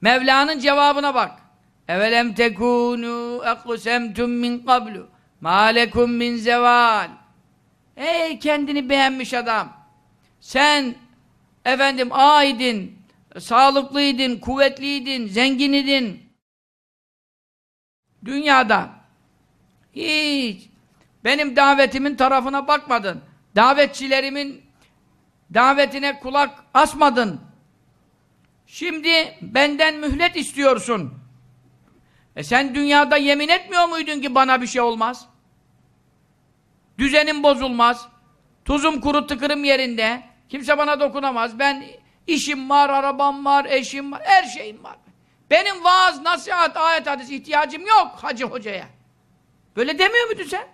Mevla'nın cevabına bak. Evelem tekunu eklusemtum min qablu ma lekum min zeval. Ey kendini beğenmiş adam. Sen efendim aidin, sağlıklıydın, kuvvetliydin, zenginidin. Dünyada hiç benim davetimin tarafına bakmadın. Davetçilerimin davetine kulak asmadın. Şimdi benden mühlet istiyorsun. E sen dünyada yemin etmiyor muydun ki bana bir şey olmaz? Düzenim bozulmaz. Tuzum kuru tıkırım yerinde. Kimse bana dokunamaz. Ben işim var, arabam var, eşim var, her şeyim var. Benim vaaz, nasihat, ayet, hadis ihtiyacım yok hacı hocaya. Böyle demiyor muydun sen?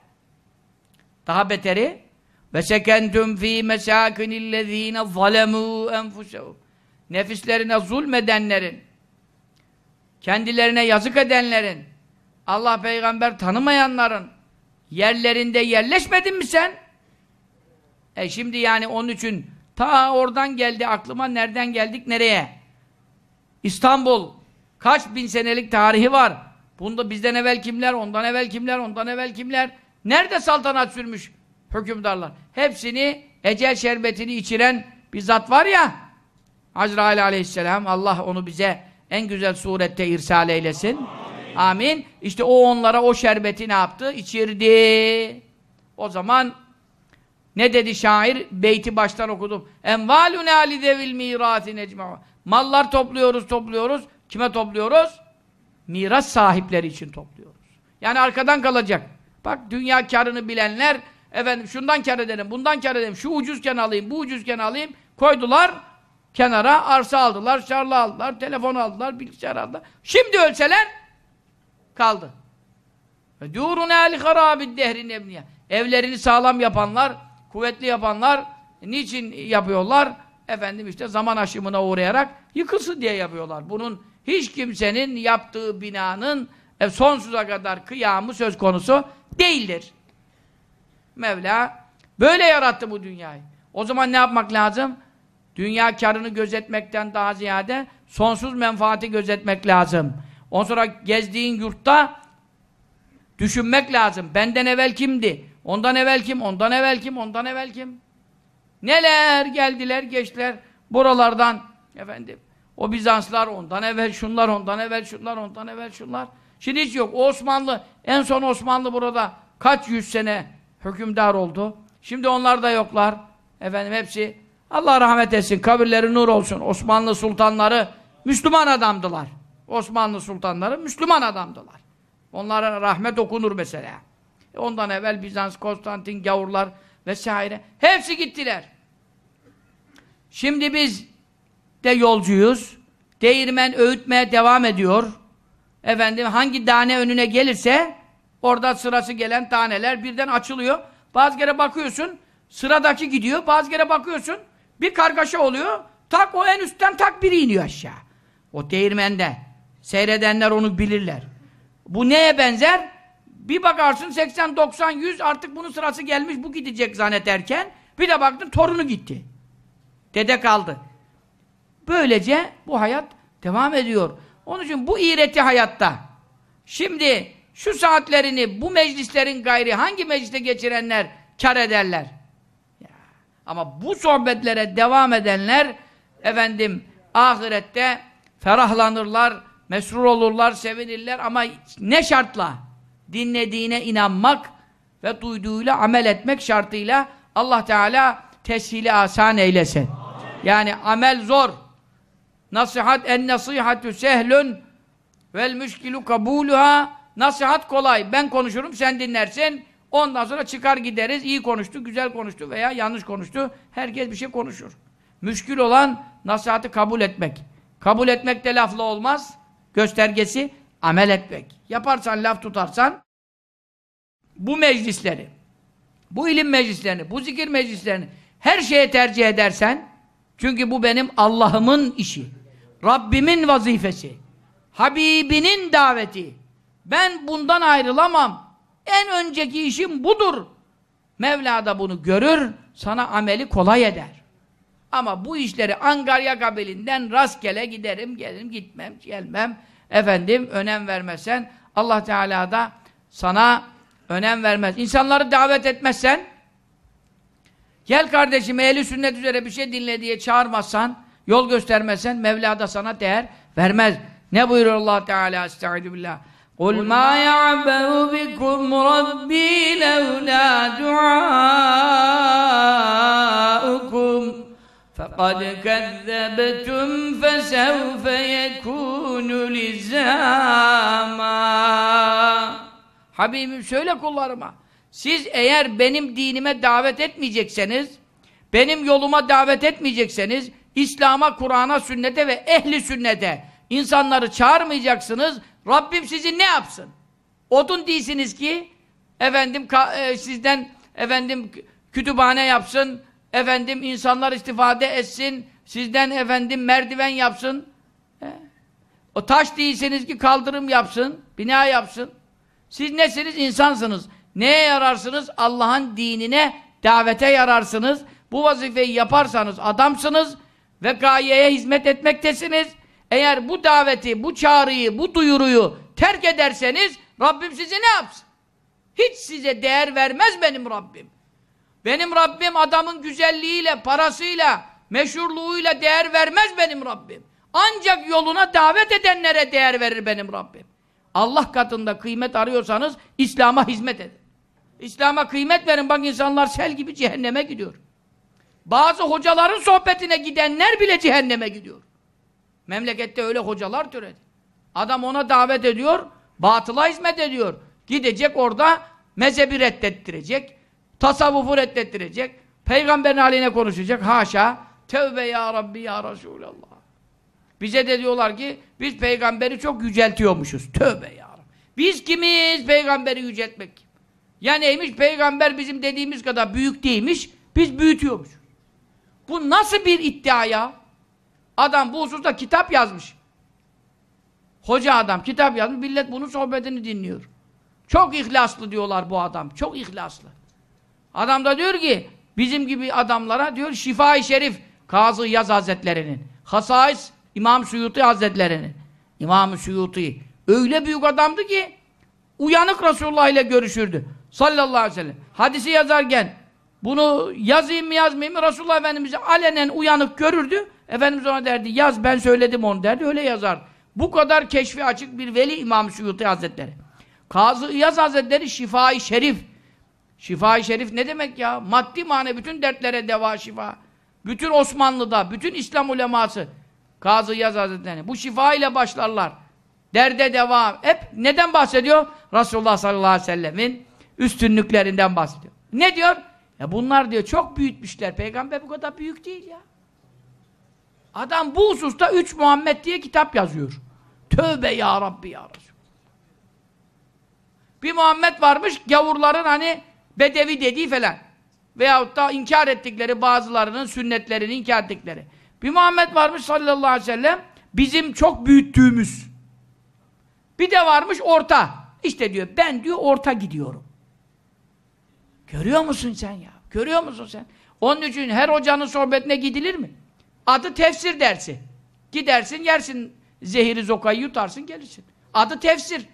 Daha beteri ve sekentum fi mesakinillezine zalemu enfusehum nefislerine zulmedenlerin kendilerine yazık edenlerin Allah peygamber tanımayanların yerlerinde yerleşmedin mi sen? E şimdi yani onun için ta oradan geldi aklıma nereden geldik nereye? İstanbul kaç bin senelik tarihi var. Bunda bizden evvel kimler, ondan evvel kimler, ondan evvel kimler? Nerede saltanat sürmüş hükümdarlar? Hepsini ecel şerbetini içiren bir zat var ya Azrail aleyhisselam Allah onu bize en güzel surette irsal eylesin. Amin. Amin. İşte o onlara o şerbeti ne yaptı? İçirdi. O zaman ne dedi şair? Beyti baştan okudum. Envalune ali devil miratin ecma'u. Mallar topluyoruz, topluyoruz. Kime topluyoruz? Miras sahipleri için topluyoruz. Yani arkadan kalacak. Bak dünya karını bilenler efendim şundan kar edelim, bundan kar edelim, şu ucuzken alayım, bu ucuzken alayım koydular kenara arsa aldılar, şarla aldılar, telefon aldılar, bilgisayar aldılar. Şimdi ölseler kaldı. Ehli harabid dehrin ebniye. Evlerini sağlam yapanlar, kuvvetli yapanlar niçin yapıyorlar? efendim işte zaman aşımına uğrayarak yıkılsın diye yapıyorlar. Bunun hiç kimsenin yaptığı binanın e, sonsuza kadar kıyamı söz konusu değildir. Mevla böyle yarattı bu dünyayı. O zaman ne yapmak lazım? Dünya karını gözetmekten daha ziyade sonsuz menfaati gözetmek lazım. Ondan sonra gezdiğin yurtta düşünmek lazım. Benden evvel kimdi? Ondan evvel kim? Ondan evvel kim? Ondan evvel kim? Neler geldiler geçtiler buralardan efendim. O Bizanslar ondan evvel şunlar, ondan evvel şunlar, ondan evvel şunlar. Şimdi hiç yok. O Osmanlı, en son Osmanlı burada kaç yüz sene hükümdar oldu. Şimdi onlar da yoklar. Efendim hepsi Allah rahmet etsin, kabirleri nur olsun. Osmanlı sultanları Müslüman adamdılar. Osmanlı sultanları Müslüman adamdılar. Onlara rahmet okunur mesela. E ondan evvel Bizans, Konstantin, gavurlar vesaire. Hepsi gittiler. Şimdi biz de yolcuyuz. Değirmen öğütmeye devam ediyor. Efendim hangi tane önüne gelirse orada sırası gelen taneler birden açılıyor. Bazı kere bakıyorsun sıradaki gidiyor. Bazı kere bakıyorsun bir kargaşa oluyor. Tak o en üstten tak biri iniyor aşağı. O değirmende. Seyredenler onu bilirler. Bu neye benzer? Bir bakarsın 80, 90, 100 artık bunun sırası gelmiş bu gidecek zannederken bir de baktın torunu gitti. Dede kaldı. Böylece bu hayat devam ediyor. Onun için bu iğreti hayatta şimdi şu saatlerini bu meclislerin gayri hangi mecliste geçirenler kar ederler? Ama bu sohbetlere devam edenler efendim ahirette ferahlanırlar, mesrur olurlar, sevinirler ama ne şartla? Dinlediğine inanmak ve duyduğuyla amel etmek şartıyla Allah Teala teshili asan eylesin. Yani amel zor. Nasihat en nasihatü sehlün vel müşkilu kabuluha nasihat kolay. Ben konuşurum sen dinlersin. Ondan sonra çıkar gideriz. İyi konuştu, güzel konuştu veya yanlış konuştu. Herkes bir şey konuşur. Müşkül olan nasihatı kabul etmek. Kabul etmek de lafla olmaz. Göstergesi amel etmek. Yaparsan, laf tutarsan bu meclisleri, bu ilim meclislerini, bu zikir meclislerini her şeye tercih edersen çünkü bu benim Allah'ımın işi. Rabbimin vazifesi. Habibinin daveti. Ben bundan ayrılamam. En önceki işim budur. Mevla da bunu görür, sana ameli kolay eder. Ama bu işleri Angarya kabilinden rastgele giderim, gelirim, gitmem, gelmem. Efendim, önem vermezsen Allah Teala da sana önem vermez. İnsanları davet etmezsen gel kardeşim ehli sünnet üzere bir şey dinle diye çağırmazsan yol göstermezsen Mevla da sana değer vermez. Ne buyuruyor Allah Teala? Estaizu billah. قُلْ مَا يَعْبَهُ بِكُمْ رَبِّي لَوْلَا دُعَاءُكُمْ فَقَدْ كَذَّبْتُمْ فَسَوْفَ يَكُونُ لِزَامًا Habibim söyle kullarıma. Siz eğer benim dinime davet etmeyecekseniz, benim yoluma davet etmeyecekseniz, İslam'a, Kur'an'a, sünnete ve ehli sünnete insanları çağırmayacaksınız, Rabbim sizi ne yapsın? Odun değilsiniz ki, efendim e, sizden efendim kütüphane yapsın, efendim insanlar istifade etsin, sizden efendim merdiven yapsın. He? O taş değilsiniz ki kaldırım yapsın, bina yapsın. Siz nesiniz? İnsansınız. Neye yararsınız? Allah'ın dinine, davete yararsınız. Bu vazifeyi yaparsanız adamsınız ve gayeye hizmet etmektesiniz. Eğer bu daveti, bu çağrıyı, bu duyuruyu terk ederseniz Rabbim sizi ne yapsın? Hiç size değer vermez benim Rabbim. Benim Rabbim adamın güzelliğiyle, parasıyla, meşhurluğuyla değer vermez benim Rabbim. Ancak yoluna davet edenlere değer verir benim Rabbim. Allah katında kıymet arıyorsanız İslam'a hizmet edin. İslam'a kıymet verin. Bak insanlar sel gibi cehenneme gidiyor. Bazı hocaların sohbetine gidenler bile cehenneme gidiyor. Memlekette öyle hocalar türedi. Adam ona davet ediyor, batıla hizmet ediyor. Gidecek orada mezhebi reddettirecek, tasavvufu reddettirecek, peygamberin haline konuşacak. Haşa, tevbe ya Rabbi ya Resulallah. Bize de diyorlar ki biz peygamberi çok yüceltiyormuşuz. Tövbe ya Rabbi. Biz kimiz peygamberi yüceltmek? Ya neymiş? Peygamber bizim dediğimiz kadar büyük değilmiş. Biz büyütüyormuşuz. Bu nasıl bir iddia ya? Adam bu hususta kitap yazmış. Hoca adam kitap yazmış, millet bunun sohbetini dinliyor. Çok ihlaslı diyorlar bu adam, çok ihlaslı. Adam da diyor ki, bizim gibi adamlara diyor Şifa-i Şerif, Kazı Yaz Hazretleri'nin, Hasais İmam Suyuti Hazretleri'nin, İmam Suyuti öyle büyük adamdı ki, uyanık Resulullah ile görüşürdü. Sallallahu aleyhi ve sellem. Hadisi yazarken, bunu yazayım mı yazmayayım mı Resulullah Efendimiz'i alenen uyanık görürdü. Efendimiz ona derdi yaz ben söyledim onu derdi öyle yazar. Bu kadar keşfi açık bir veli İmam Suyuti Hazretleri. Kazı İyaz Hazretleri şifai şerif. Şifai şerif ne demek ya? Maddi mane bütün dertlere deva şifa. Bütün Osmanlı'da, bütün İslam uleması Kazı İyaz Hazretleri. Bu şifa ile başlarlar. Derde devam. Hep neden bahsediyor? Resulullah sallallahu aleyhi ve sellemin üstünlüklerinden bahsediyor. Ne diyor? Ya bunlar diyor çok büyütmüşler. Peygamber bu kadar büyük değil ya. Adam bu hususta üç Muhammed diye kitap yazıyor. Tövbe ya Rabbi ya Resul. Bir Muhammed varmış gavurların hani bedevi dediği falan. Veyahut da inkar ettikleri bazılarının sünnetlerini inkar ettikleri. Bir Muhammed varmış sallallahu aleyhi ve sellem bizim çok büyüttüğümüz. Bir de varmış orta. İşte diyor ben diyor orta gidiyorum. Görüyor musun sen ya? Görüyor musun sen? Onun için her hocanın sohbetine gidilir mi? Adı tefsir dersi. Gidersin yersin zehiri zokayı yutarsın gelirsin. Adı tefsir.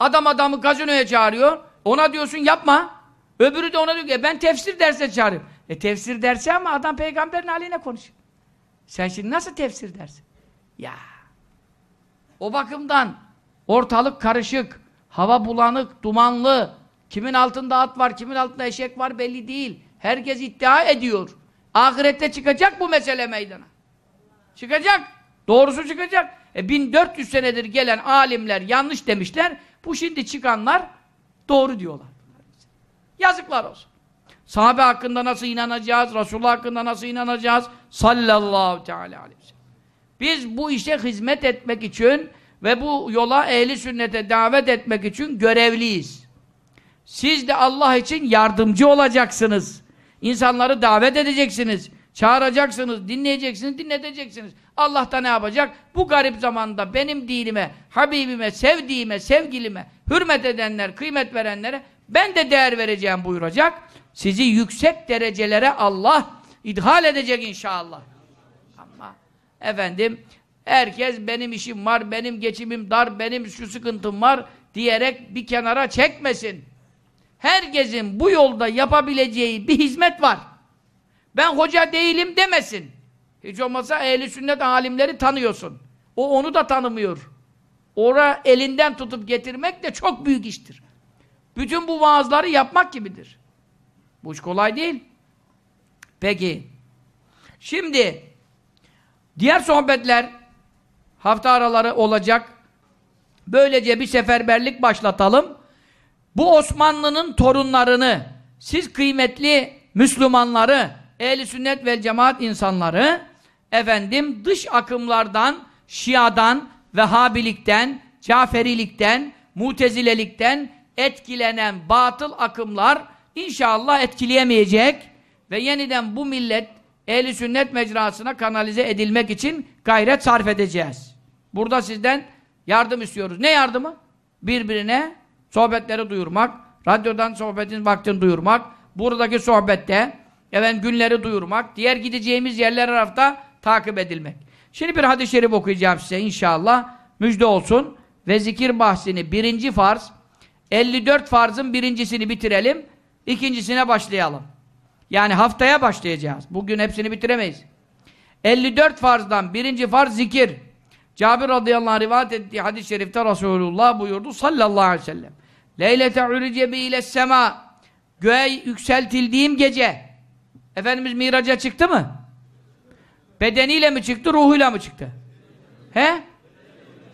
Adam adamı gazinoya çağırıyor. Ona diyorsun yapma. Öbürü de ona diyor ki ben tefsir derse çağırıyorum. E tefsir dersi ama adam peygamberin aleyhine konuşuyor. Sen şimdi nasıl tefsir dersin? Ya. O bakımdan ortalık karışık, hava bulanık, dumanlı, kimin altında at var, kimin altında eşek var belli değil. Herkes iddia ediyor. Ahirette çıkacak bu mesele meydana. Çıkacak. Doğrusu çıkacak. E 1400 senedir gelen alimler yanlış demişler. Bu şimdi çıkanlar doğru diyorlar. Yazıklar olsun. Sahabe hakkında nasıl inanacağız? Resulullah hakkında nasıl inanacağız? Sallallahu teala aleyhi ve sellem. Biz bu işe hizmet etmek için ve bu yola ehli sünnete davet etmek için görevliyiz. Siz de Allah için yardımcı olacaksınız. İnsanları davet edeceksiniz. Çağıracaksınız, dinleyeceksiniz, dinleteceksiniz. Allah da ne yapacak? Bu garip zamanda benim dinime, Habibime, sevdiğime, sevgilime, hürmet edenler, kıymet verenlere ben de değer vereceğim buyuracak. Sizi yüksek derecelere Allah idhal edecek inşallah. Ama efendim herkes benim işim var, benim geçimim dar, benim şu sıkıntım var diyerek bir kenara çekmesin. Herkesin bu yolda yapabileceği bir hizmet var. Ben hoca değilim demesin. Hiç olmazsa ehli sünnet alimleri tanıyorsun. O onu da tanımıyor. Ora elinden tutup getirmek de çok büyük iştir. Bütün bu vaazları yapmak gibidir. Bu iş kolay değil. Peki. Şimdi diğer sohbetler hafta araları olacak. Böylece bir seferberlik başlatalım. Bu Osmanlı'nın torunlarını, siz kıymetli Müslümanları, ehli sünnet ve cemaat insanları, efendim dış akımlardan, Şia'dan, Vehhabilikten, Caferilikten, Mutezilelikten etkilenen batıl akımlar inşallah etkileyemeyecek ve yeniden bu millet ehli sünnet mecrasına kanalize edilmek için gayret sarf edeceğiz. Burada sizden yardım istiyoruz. Ne yardımı? Birbirine sohbetleri duyurmak, radyodan sohbetin vaktini duyurmak, buradaki sohbette efendim günleri duyurmak, diğer gideceğimiz yerler hafta takip edilmek. Şimdi bir hadis-i şerif okuyacağım size inşallah. Müjde olsun. Ve zikir bahsini birinci farz, 54 farzın birincisini bitirelim, ikincisine başlayalım. Yani haftaya başlayacağız. Bugün hepsini bitiremeyiz. 54 farzdan birinci farz zikir. Cabir radıyallahu anh rivayet ettiği hadis-i şerifte Resulullah buyurdu sallallahu aleyhi ve sellem. Leylete urice ile sema göğe yükseltildiğim gece Efendimiz miraca çıktı mı? Bedeniyle mi çıktı, ruhuyla mı çıktı? He?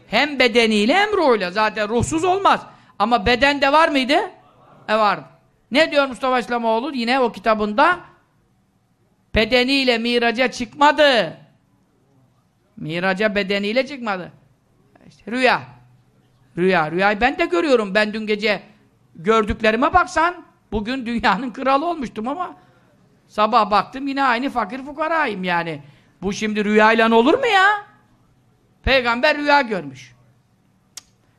Hem bedeniyle hem ruhuyla. Zaten ruhsuz olmaz. Ama bedende var mıydı? E vardı. Ne diyor Mustafa İslamoğlu? Yine o kitabında bedeniyle miraca çıkmadı. Miraca bedeniyle çıkmadı. İşte rüya. Rüya. Rüyayı ben de görüyorum. Ben dün gece gördüklerime baksan bugün dünyanın kralı olmuştum ama Sabah baktım yine aynı fakir fukarayım yani. Bu şimdi rüyayla olur mu ya? Peygamber rüya görmüş.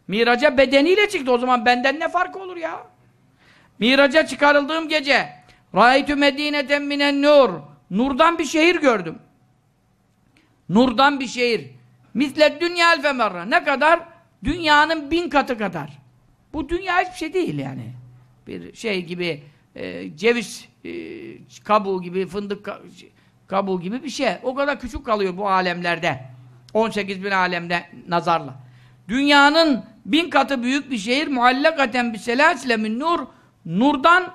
Miraca bedeniyle çıktı. O zaman benden ne farkı olur ya? Miraca çıkarıldığım gece Râitü medîneten minen nur Nurdan bir şehir gördüm. Nurdan bir şehir. Mislet dünya elfe merra. Ne kadar? Dünyanın bin katı kadar. Bu dünya hiçbir şey değil yani. Bir şey gibi e, ceviz e, kabuğu gibi, fındık kabuğu gibi bir şey. O kadar küçük kalıyor bu alemlerde. 18 bin alemde nazarla. Dünyanın bin katı büyük bir şehir muallakaten bir selasile nur nurdan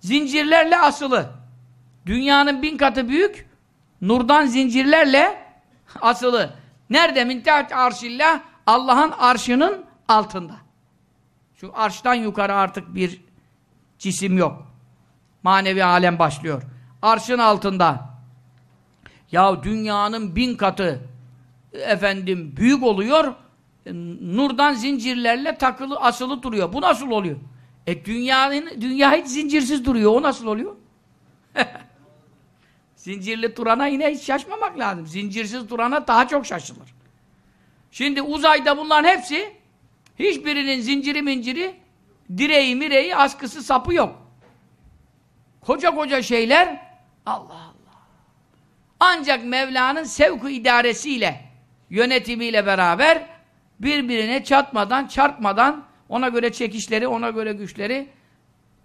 zincirlerle asılı. Dünyanın bin katı büyük nurdan zincirlerle asılı. Nerede? Min teht arşillah Allah'ın arşının altında. Şu arştan yukarı artık bir cisim yok. Manevi alem başlıyor. Arşın altında. Ya dünyanın bin katı efendim büyük oluyor. Nurdan zincirlerle takılı asılı duruyor. Bu nasıl oluyor? E dünyanın dünya hiç zincirsiz duruyor. O nasıl oluyor? Zincirli durana yine hiç şaşmamak lazım. Zincirsiz durana daha çok şaşılır. Şimdi uzayda bunların hepsi hiçbirinin zinciri minciri direği mireği askısı sapı yok. Koca koca şeyler Allah Allah. Ancak Mevla'nın sevku idaresiyle yönetimiyle beraber birbirine çatmadan, çarpmadan ona göre çekişleri, ona göre güçleri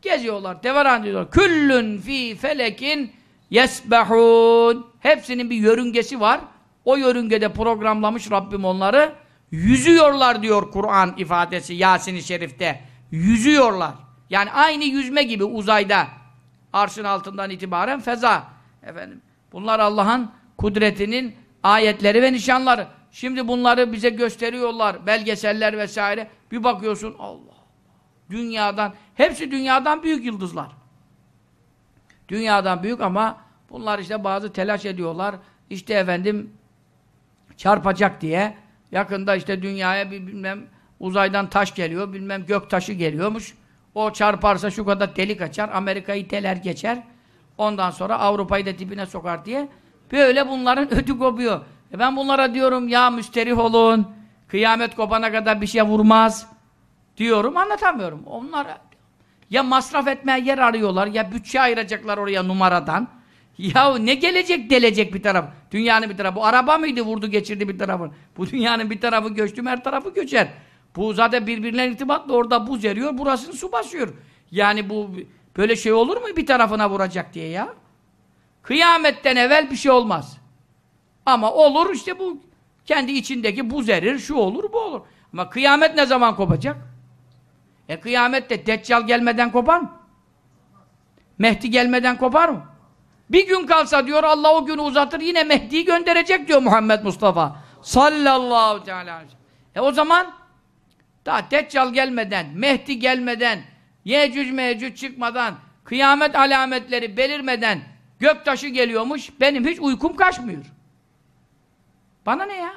geziyorlar. Devaran diyorlar. Küllün fi felekin yesbehun. Hepsinin bir yörüngesi var. O yörüngede programlamış Rabbim onları. Yüzüyorlar diyor Kur'an ifadesi Yasin-i Şerif'te. Yüzüyorlar. Yani aynı yüzme gibi uzayda. Arşın altından itibaren feza. Efendim. Bunlar Allah'ın kudretinin ayetleri ve nişanları. Şimdi bunları bize gösteriyorlar. Belgeseller vesaire. Bir bakıyorsun Allah. Dünyadan, hepsi dünyadan büyük yıldızlar. Dünyadan büyük ama bunlar işte bazı telaş ediyorlar. İşte efendim çarpacak diye yakında işte dünyaya bir bilmem uzaydan taş geliyor, bilmem gök taşı geliyormuş. O çarparsa şu kadar delik açar, Amerika'yı teler geçer. Ondan sonra Avrupa'yı da dibine sokar diye. Böyle bunların ödü kopuyor. E ben bunlara diyorum ya müsterih olun. Kıyamet kopana kadar bir şey vurmaz. Diyorum anlatamıyorum. Onlar ya masraf etmeye yer arıyorlar ya bütçe ayıracaklar oraya numaradan. Ya ne gelecek delecek bir taraf. Dünyanın bir tarafı. Bu araba mıydı vurdu geçirdi bir tarafı. Bu dünyanın bir tarafı göçtü her tarafı göçer. Bu zaten birbirine irtibatlı orada buz eriyor burasını su basıyor. Yani bu böyle şey olur mu bir tarafına vuracak diye ya. Kıyametten evvel bir şey olmaz. Ama olur işte bu kendi içindeki buz erir, şu olur, bu olur. Ama kıyamet ne zaman kopacak? E kıyamette Deccal gelmeden kopar mı? Mehdi gelmeden kopar mı? Bir gün kalsa diyor Allah o günü uzatır yine Mehdi'yi gönderecek diyor Muhammed Mustafa. Sallallahu teala E o zaman daha Deccal gelmeden, Mehdi gelmeden, Yecüc Mecüc çıkmadan, kıyamet alametleri belirmeden göktaşı geliyormuş. Benim hiç uykum kaçmıyor. Bana ne ya?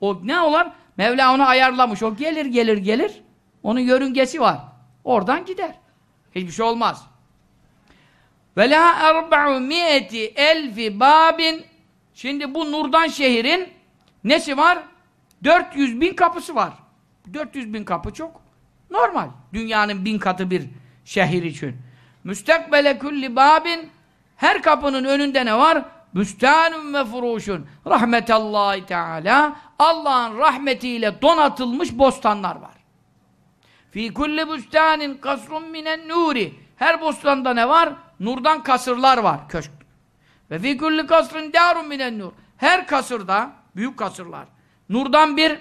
O ne olar? Mevla onu ayarlamış. O gelir gelir gelir. Onun yörüngesi var. Oradan gider. Hiçbir şey olmaz. Ve la erba'u mi'eti elfi babin Şimdi bu Nurdan şehrin nesi var? 400 bin kapısı var. 400 bin kapı çok normal. Dünyanın bin katı bir şehir için. Müstakbele kulli babin her kapının önünde ne var? Büstanun ve furuşun. Rahmetallahi Teala. Allah'ın rahmetiyle donatılmış bostanlar var. Fi kulli büstanin kasrun minen nuri. Her bostanda ne var? Nurdan kasırlar var. Köşk. Ve fi kulli kasrin darun minen nur. Her kasırda, büyük kasırlar. Nurdan bir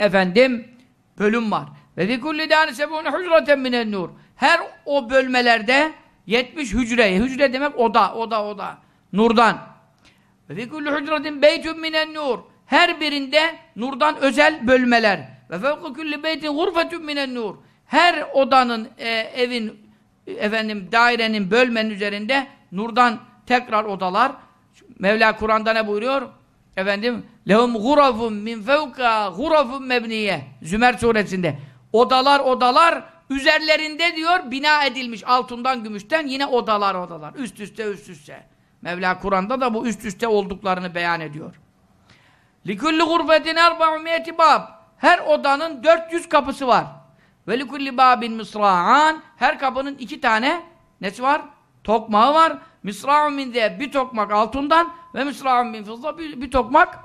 efendim bölüm var. Ve fi kulli dâni sebûne hücreten minen nur. Her o bölmelerde 70 hücre. Hücre demek oda, oda, oda. Nurdan. Ve fi kulli hücretin beytun minen nur. Her birinde nurdan özel bölmeler. Ve fevku kulli beytin gurfetun minen nur. Her odanın, e, evin, efendim dairenin, bölmenin üzerinde nurdan tekrar odalar. Mevla Kur'an'da ne buyuruyor? Efendim, lehum gurafun min fevka gurafun mebniye. Zümer suresinde. Odalar, odalar, Üzerlerinde diyor bina edilmiş altından gümüşten yine odalar odalar. Üst üste üst üste. Mevla Kur'an'da da bu üst üste olduklarını beyan ediyor. لِكُلِّ غُرْفَةٍ اَرْبَعُمِيَةِ bab. her odanın 400 kapısı var. Ve likulli babin misra'an. Her kapının iki tane nesi var? Tokmağı var. Misra'un min diye bir tokmak altından ve misra'un min fızla bir, bir tokmak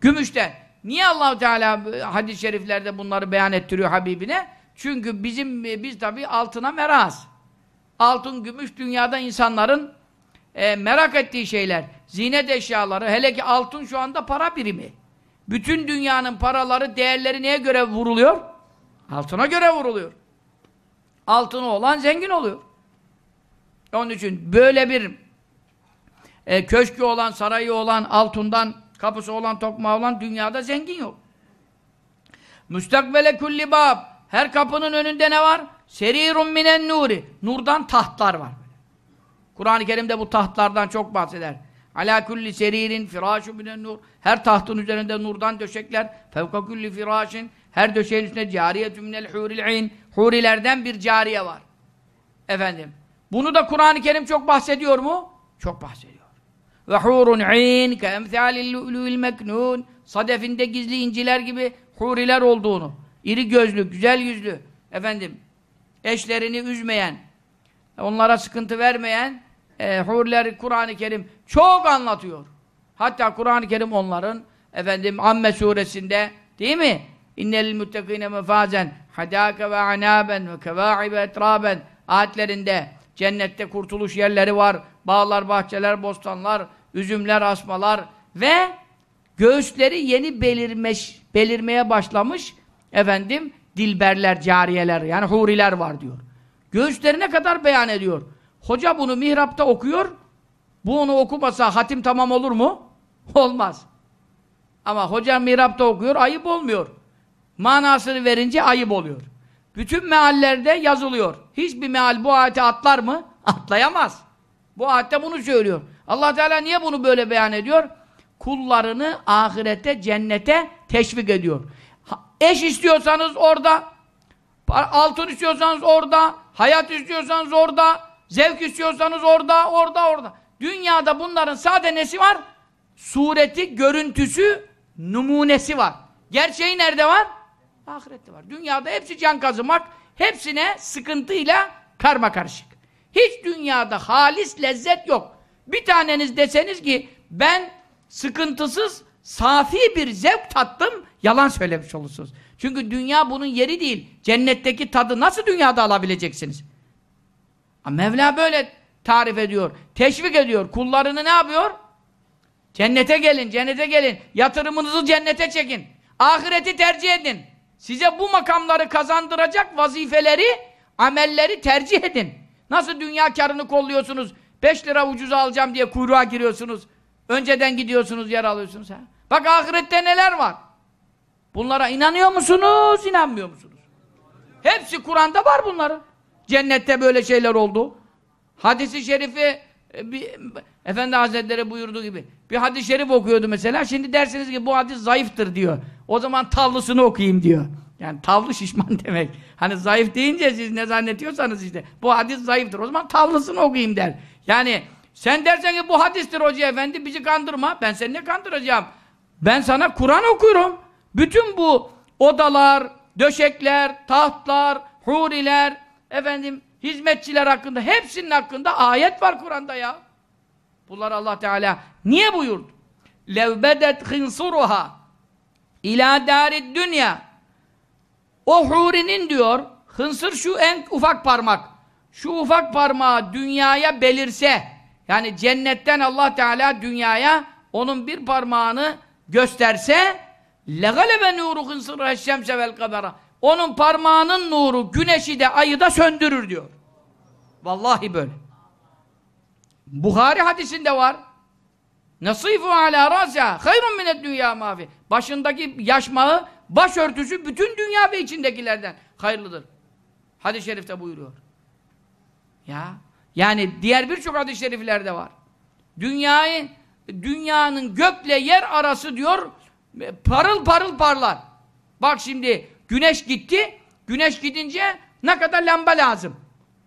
gümüşten. Niye allah Teala hadis-i şeriflerde bunları beyan ettiriyor Habibine? Çünkü bizim biz tabi altına meraz. Altın, gümüş dünyada insanların e, merak ettiği şeyler. Zinet eşyaları. Hele ki altın şu anda para birimi. Bütün dünyanın paraları, değerleri neye göre vuruluyor? Altına göre vuruluyor. Altını olan zengin oluyor. Onun için böyle bir e, köşkü olan, sarayı olan, altından kapısı olan, tokmağı olan dünyada zengin yok. Müstakbele kulli bab. Her kapının önünde ne var? Serirun minen nuri. Nurdan tahtlar var. Kur'an-ı Kerim'de bu tahtlardan çok bahseder. Ala kulli seririn firâşu minen nur. Her tahtın üzerinde nurdan döşekler. Fevka kulli firâşin. Her döşeğin üstünde cariyetü minel huril'in. Hurilerden bir cariye var. Efendim. Bunu da Kur'an-ı Kerim çok bahsediyor mu? Çok bahsediyor. Ve hurun in ke emthâlil lu'lu'il meknûn. Sadefinde gizli inciler gibi huriler olduğunu. iri gözlü, güzel yüzlü. Efendim. Eşlerini üzmeyen, onlara sıkıntı vermeyen e, hurileri Kur'an-ı Kerim çok anlatıyor. Hatta Kur'an-ı Kerim onların efendim Amme suresinde değil mi? İnnel muttakine mefazen hadâke ve anâben ve kevâibe etrâben ayetlerinde cennette kurtuluş yerleri var. Bağlar, bahçeler, bostanlar, üzümler, asmalar ve göğüsleri yeni belirmiş, belirmeye başlamış efendim dilberler, cariyeler yani huriler var diyor. Göğüslerine kadar beyan ediyor. Hoca bunu mihrapta okuyor. Bu onu okumasa hatim tamam olur mu? Olmaz. Ama hoca mihrapta okuyor, ayıp olmuyor. Manasını verince ayıp oluyor. Bütün meallerde yazılıyor. Hiçbir meal bu ayeti atlar mı? Atlayamaz. Bu ayette bunu söylüyor. allah Teala niye bunu böyle beyan ediyor? Kullarını ahirete, cennete teşvik ediyor. Eş istiyorsanız orada, altın istiyorsanız orada, hayat istiyorsanız orada, zevk istiyorsanız orada, orada, orada. Dünyada bunların sade nesi var? Sureti, görüntüsü, numunesi var. Gerçeği nerede var? Ahirette var. Dünyada hepsi can kazımak, hepsine sıkıntıyla karma karışık. Hiç dünyada halis lezzet yok. Bir taneniz deseniz ki ben sıkıntısız, safi bir zevk tattım, yalan söylemiş olursunuz. Çünkü dünya bunun yeri değil. Cennetteki tadı nasıl dünyada alabileceksiniz? Mevla böyle tarif ediyor, teşvik ediyor. Kullarını ne yapıyor? Cennete gelin, cennete gelin. Yatırımınızı cennete çekin. Ahireti tercih edin. Size bu makamları kazandıracak vazifeleri, amelleri tercih edin. Nasıl dünya karını kolluyorsunuz? 5 lira ucuza alacağım diye kuyruğa giriyorsunuz. Önceden gidiyorsunuz, yer alıyorsunuz. Ha? Bak ahirette neler var? Bunlara inanıyor musunuz, inanmıyor musunuz? Hepsi Kur'an'da var bunların. Cennette böyle şeyler oldu. Hadisi şerifi e, bir, Efendi Hazretleri buyurduğu gibi bir hadis-i şerif okuyordu mesela. Şimdi dersiniz ki bu hadis zayıftır diyor. O zaman tavlısını okuyayım diyor. Yani tavlı şişman demek. Hani zayıf deyince siz ne zannetiyorsanız işte. Bu hadis zayıftır. O zaman tavlısını okuyayım der. Yani sen dersen ki bu hadistir hoca efendi bizi kandırma. Ben seni ne kandıracağım? Ben sana Kur'an okuyorum. Bütün bu odalar, döşekler, tahtlar, huriler, efendim hizmetçiler hakkında hepsinin hakkında ayet var Kur'an'da ya. Bunlar Allah Teala niye buyurdu? لَوْبَدَتْ خِنْصُرُهَا İlâ dârid dünya O hurinin diyor, hınsır şu en ufak parmak. Şu ufak parmağı dünyaya belirse, yani cennetten Allah Teala dünyaya onun bir parmağını gösterse, لَغَلَبَ نُورُ خِنْصُرُهَا الشَّمْسَ وَالْقَبَرَ onun parmağının nuru güneşi de ayı da söndürür diyor. Vallahi böyle. Buhari hadisinde var. Nasifu ala rasya hayrun mined dünya mafi. Başındaki yaşmağı, başörtüsü bütün dünya ve içindekilerden hayırlıdır. Hadis-i şerifte buyuruyor. Ya yani diğer birçok hadis-i şeriflerde var. Dünyayı dünyanın gökle yer arası diyor parıl parıl parlar. Bak şimdi güneş gitti. Güneş gidince ne kadar lamba lazım.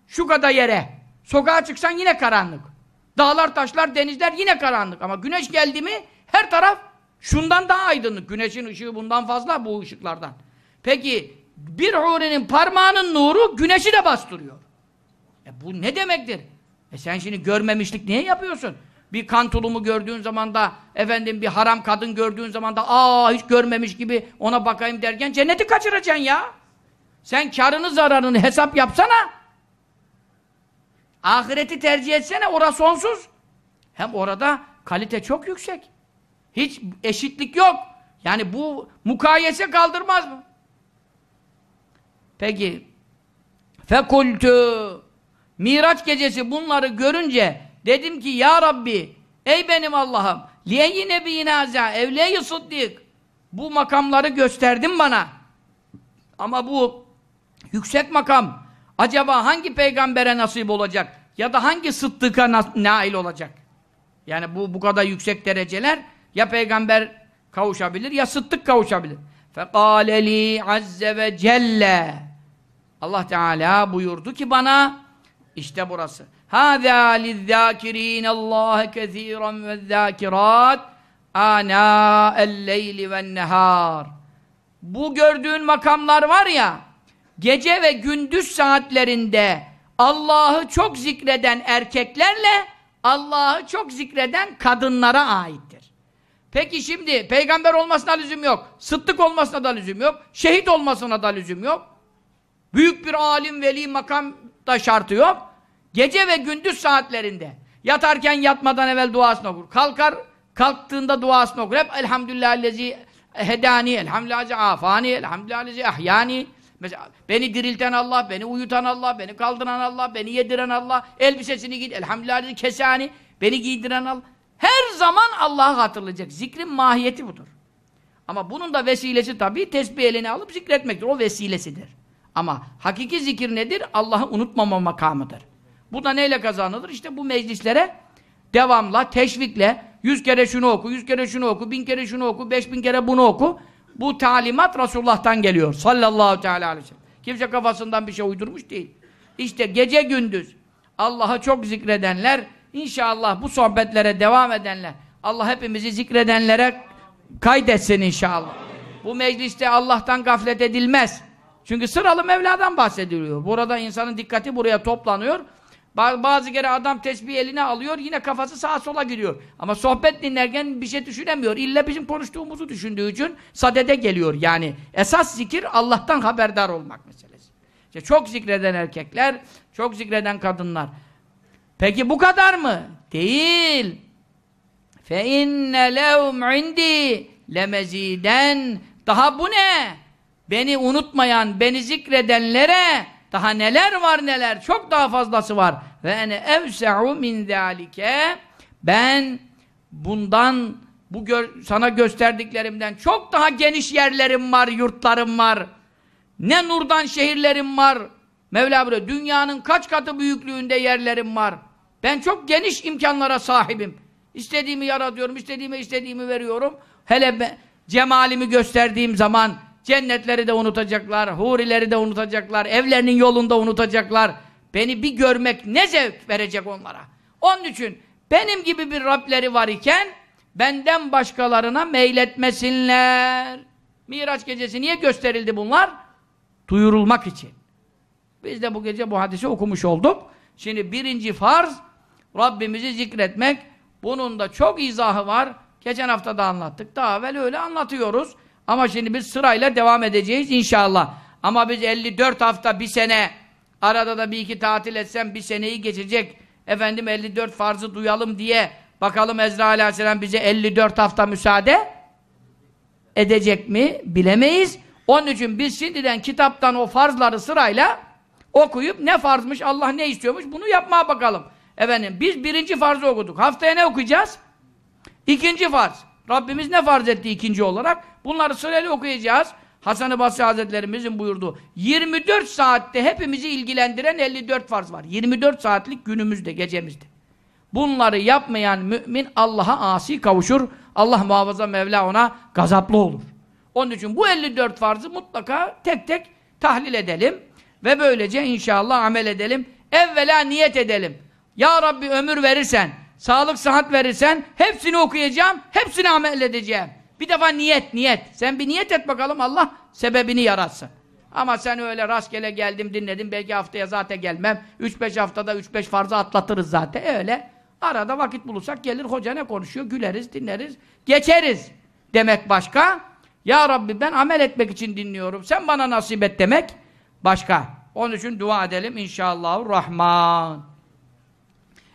Şu kadar yere. Sokağa çıksan yine karanlık. Dağlar, taşlar, denizler yine karanlık. Ama güneş geldi mi her taraf şundan daha aydınlık. Güneşin ışığı bundan fazla bu ışıklardan. Peki bir hurinin parmağının nuru güneşi de bastırıyor. E bu ne demektir? E sen şimdi görmemişlik niye yapıyorsun? Bir kan tulumu gördüğün zaman da efendim bir haram kadın gördüğün zaman da aa hiç görmemiş gibi ona bakayım derken cenneti kaçıracaksın ya. Sen karını zararını hesap yapsana. Ahireti tercih etsene orası sonsuz. Hem orada kalite çok yüksek. Hiç eşitlik yok. Yani bu mukayese kaldırmaz mı? Peki fekultü Miraç gecesi bunları görünce dedim ki ya Rabbi ey benim Allah'ım liyeyi nebiyine azâ evliye sıddık. Bu makamları gösterdin bana. Ama bu yüksek makam acaba hangi peygambere nasip olacak? Ya da hangi sıddıka na nail olacak? Yani bu bu kadar yüksek dereceler ya peygamber kavuşabilir ya sıddık kavuşabilir. Fekâle li azze ve celle. Allah Teala buyurdu ki bana işte burası. Hâzâ lizzâkirîn Allâhe kezîran ve zâkirât ânâ'el leyli ven nehâr. Bu gördüğün makamlar var ya, gece ve gündüz saatlerinde Allah'ı çok zikreden erkeklerle Allah'ı çok zikreden kadınlara aittir. Peki şimdi peygamber olmasına lüzum yok, sıddık olmasına da lüzum yok, şehit olmasına da lüzum yok. Büyük bir alim, veli, makam da şartı yok. Gece ve gündüz saatlerinde yatarken yatmadan evvel duasını okur. Kalkar, kalktığında duasını okur. Hep elhamdülillahillezi hedani, elhamdülillahillezi afani, elhamdülillahillezi ahyani. Mesela beni dirilten Allah, beni uyutan Allah, beni kaldıran Allah, beni yediren Allah, elbisesini giy, elhamdülillahillezi kesani, beni giydiren Allah. Her zaman Allah'ı hatırlayacak. Zikrin mahiyeti budur. Ama bunun da vesilesi tabii tesbih elini alıp zikretmektir. O vesilesidir. Ama hakiki zikir nedir? Allah'ı unutmama makamıdır. Bu da neyle kazanılır? İşte bu meclislere devamla, teşvikle yüz kere şunu oku, yüz kere şunu oku, bin kere şunu oku, beş bin kere bunu oku. Bu talimat Resulullah'tan geliyor. Sallallahu teala aleyhi ve sellem. Kimse kafasından bir şey uydurmuş değil. İşte gece gündüz Allah'ı çok zikredenler, inşallah bu sohbetlere devam edenler, Allah hepimizi zikredenlere kaydetsin inşallah. Bu mecliste Allah'tan gaflet edilmez. Çünkü sıralı Mevla'dan bahsediliyor. Burada insanın dikkati buraya toplanıyor. Bazı kere adam tesbih eline alıyor, yine kafası sağa sola gidiyor. Ama sohbet dinlerken bir şey düşünemiyor. İlla bizim konuştuğumuzu düşündüğü için sadede geliyor. Yani esas zikir Allah'tan haberdar olmak meselesi. İşte çok zikreden erkekler, çok zikreden kadınlar. Peki bu kadar mı? Değil. Fe inne lehum indi lemeziden. Daha bu ne? Beni unutmayan, beni zikredenlere daha neler var neler, çok daha fazlası var. Ve ene evse'u min zâlike ben bundan bu gör, sana gösterdiklerimden çok daha geniş yerlerim var, yurtlarım var. Ne nurdan şehirlerim var. Mevla buyuruyor, dünyanın kaç katı büyüklüğünde yerlerim var. Ben çok geniş imkanlara sahibim. İstediğimi yaratıyorum, istediğime istediğimi veriyorum. Hele be, cemalimi gösterdiğim zaman Cennetleri de unutacaklar, hurileri de unutacaklar, evlerinin yolunda unutacaklar. Beni bir görmek ne zevk verecek onlara. Onun için benim gibi bir Rableri var iken benden başkalarına meyletmesinler. Miraç gecesi niye gösterildi bunlar? Duyurulmak için. Biz de bu gece bu hadisi okumuş olduk. Şimdi birinci farz Rabbimizi zikretmek. Bunun da çok izahı var. Geçen hafta da anlattık. Daha evvel öyle anlatıyoruz. Ama şimdi biz sırayla devam edeceğiz inşallah. Ama biz 54 hafta, bir sene, arada da bir iki tatil etsem bir seneyi geçecek. Efendim 54 farzı duyalım diye bakalım Ezra aleyhisselam bize 54 hafta müsaade edecek mi bilemeyiz. Onun için biz şimdiden kitaptan o farzları sırayla okuyup ne farzmış, Allah ne istiyormuş bunu yapmaya bakalım. Efendim biz birinci farzı okuduk. Haftaya ne okuyacağız? İkinci farz. Rabbimiz ne farz etti ikinci olarak? Bunları sırayla okuyacağız. Hasan-ı Basri Hazretlerimizin buyurduğu 24 saatte hepimizi ilgilendiren 54 farz var. 24 saatlik günümüzde, gecemizde. Bunları yapmayan mümin Allah'a asi kavuşur. Allah muhafaza Mevla ona gazaplı olur. Onun için bu 54 farzı mutlaka tek tek tahlil edelim. Ve böylece inşallah amel edelim. Evvela niyet edelim. Ya Rabbi ömür verirsen, sağlık sıhhat verirsen hepsini okuyacağım, hepsini amel edeceğim. Bir defa niyet, niyet. Sen bir niyet et bakalım Allah sebebini yaratsın. Ama sen öyle rastgele geldim dinledim belki haftaya zaten gelmem. 3-5 haftada 3-5 farzı atlatırız zaten öyle. Arada vakit bulursak gelir hoca ne konuşuyor güleriz dinleriz geçeriz demek başka. Ya Rabbi ben amel etmek için dinliyorum sen bana nasip et demek başka. Onun için dua edelim inşallah rahman.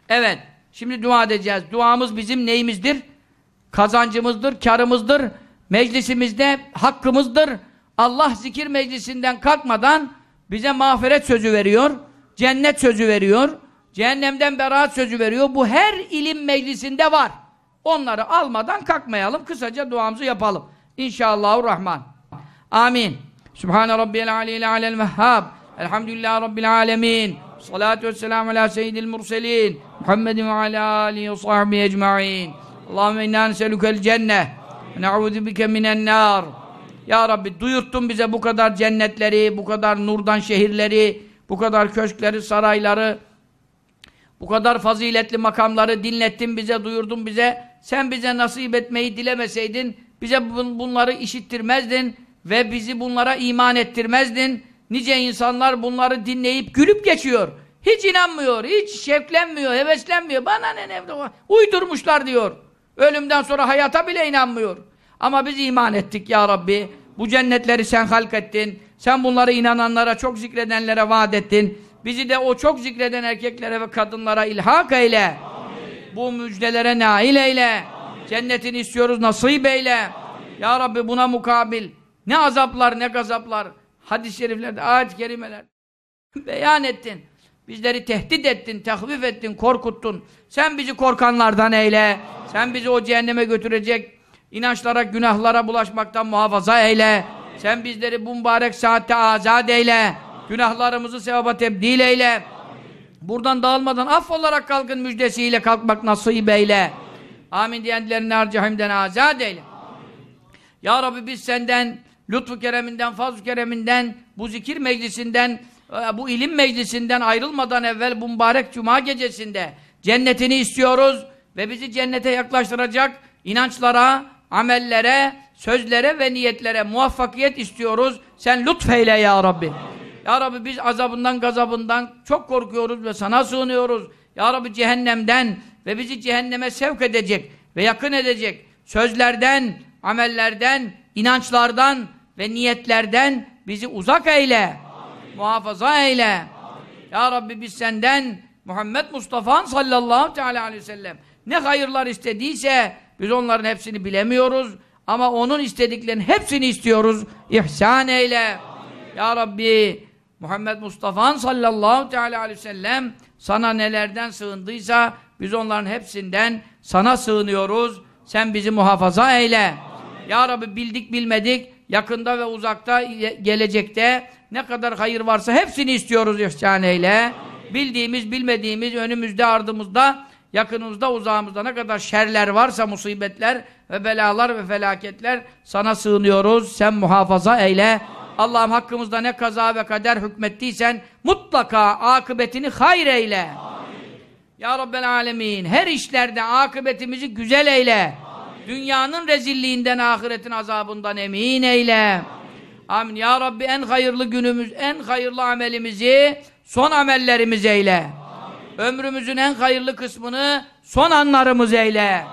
Evet şimdi dua edeceğiz. Duamız bizim neyimizdir? Kazancımızdır, karımızdır. Meclisimizde hakkımızdır. Allah zikir meclisinden kalkmadan bize mağfiret sözü veriyor, cennet sözü veriyor, cehennemden beraat sözü veriyor. Bu her ilim meclisinde var. Onları almadan kalkmayalım. Kısaca duamızı yapalım. İnşallahurrahman. Amin. Sübhane Rabbiyel Aleyhi Alel Vehhab. Elhamdülillahi Rabbil Alemin. Salatu vesselamu ala seyyidil murselin. Muhammedin ve ala alihi ve sahbihi ecma'in. Allahümme inna neselükel cenneh. Ve ne'udhu bike minen nar. Ya Rabbi duyurttun bize bu kadar cennetleri, bu kadar nurdan şehirleri, bu kadar köşkleri, sarayları, bu kadar faziletli makamları dinlettin bize, duyurdun bize. Sen bize nasip etmeyi dilemeseydin, bize bunları işittirmezdin ve bizi bunlara iman ettirmezdin. Nice insanlar bunları dinleyip gülüp geçiyor. Hiç inanmıyor, hiç şevklenmiyor, heveslenmiyor. Bana ne ne uydurmuşlar diyor. Ölümden sonra hayata bile inanmıyor. Ama biz iman ettik ya Rabbi. Bu cennetleri sen halk ettin. Sen bunları inananlara, çok zikredenlere vaat ettin. Bizi de o çok zikreden erkeklere ve kadınlara ilhak eyle. Amin. Bu müjdelere nail eyle. Amin. Cennetini istiyoruz, nasip eyle. Amin. Ya Rabbi buna mukabil ne azaplar ne gazaplar hadis-i şeriflerde, ayet-i kerimeler beyan ettin. Bizleri tehdit ettin, tehvif ettin, korkuttun. Sen bizi korkanlardan eyle. Sen bizi o cehenneme götürecek inançlara, günahlara bulaşmaktan muhafaza eyle. Sen bizleri bu mübarek saatte azat eyle. Günahlarımızı sevaba tebdil eyle. Buradan dağılmadan affolarak kalkın müjdesiyle kalkmak nasip eyle. Amin, diyenlerini harcahimden azat eyle. Ya Rabbi biz senden lütfu kereminden, fazl kereminden, bu zikir meclisinden, bu ilim meclisinden ayrılmadan evvel bu mübarek cuma gecesinde cennetini istiyoruz ve bizi cennete yaklaştıracak inançlara, amellere, sözlere ve niyetlere muvaffakiyet istiyoruz. Sen lütfeyle ya Rabbi. Ya Rabbi biz azabından, gazabından çok korkuyoruz ve sana sığınıyoruz. Ya Rabbi cehennemden ve bizi cehenneme sevk edecek ve yakın edecek sözlerden, amellerden, inançlardan ve niyetlerden bizi uzak eyle. Muhafaza eyle. Amin. Ya Rabbi biz senden Muhammed Mustafa sallallahu teala aleyhi ve sellem ne hayırlar istediyse biz onların hepsini bilemiyoruz. Ama onun istediklerinin hepsini istiyoruz. İhsan eyle. Amin. Ya Rabbi Muhammed Mustafa sallallahu teala aleyhi ve sellem sana nelerden sığındıysa biz onların hepsinden sana sığınıyoruz. Sen bizi muhafaza eyle. Amin. Ya Rabbi bildik bilmedik yakında ve uzakta gelecekte ne kadar hayır varsa hepsini istiyoruz ihsan eyle. Amin. Bildiğimiz bilmediğimiz önümüzde ardımızda yakınımızda uzağımızda ne kadar şerler varsa musibetler ve belalar ve felaketler sana sığınıyoruz. Sen muhafaza eyle. Allah'ım hakkımızda ne kaza ve kader hükmettiysen mutlaka akıbetini hayır eyle. Amin. Ya Rabbel Alemin her işlerde akıbetimizi güzel eyle. Amin. Dünyanın rezilliğinden ahiretin azabından emin eyle. Amin. Amin. Ya Rabbi en hayırlı günümüz, en hayırlı amelimizi son amellerimiz eyle. Ömrümüzün en hayırlı kısmını son anlarımız eyle. Amin.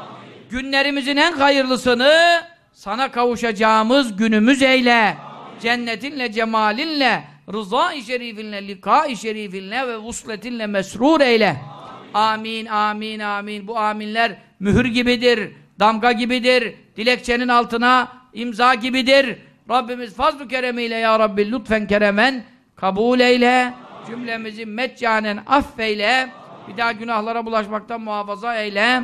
Günlerimizin en hayırlısını sana kavuşacağımız günümüz eyle. Amin. Cennetinle, cemalinle, rıza-i şerifinle, lika-i şerifinle ve vusletinle mesrur eyle. Amin. amin, amin, amin. Bu aminler mühür gibidir, damga gibidir, dilekçenin altına imza gibidir. Rabbimiz fazl-ı keremiyle ya Rabbi lütfen keremen kabul eyle. Cümlemizi meccanen affeyle, bir daha günahlara bulaşmaktan muhafaza eyle,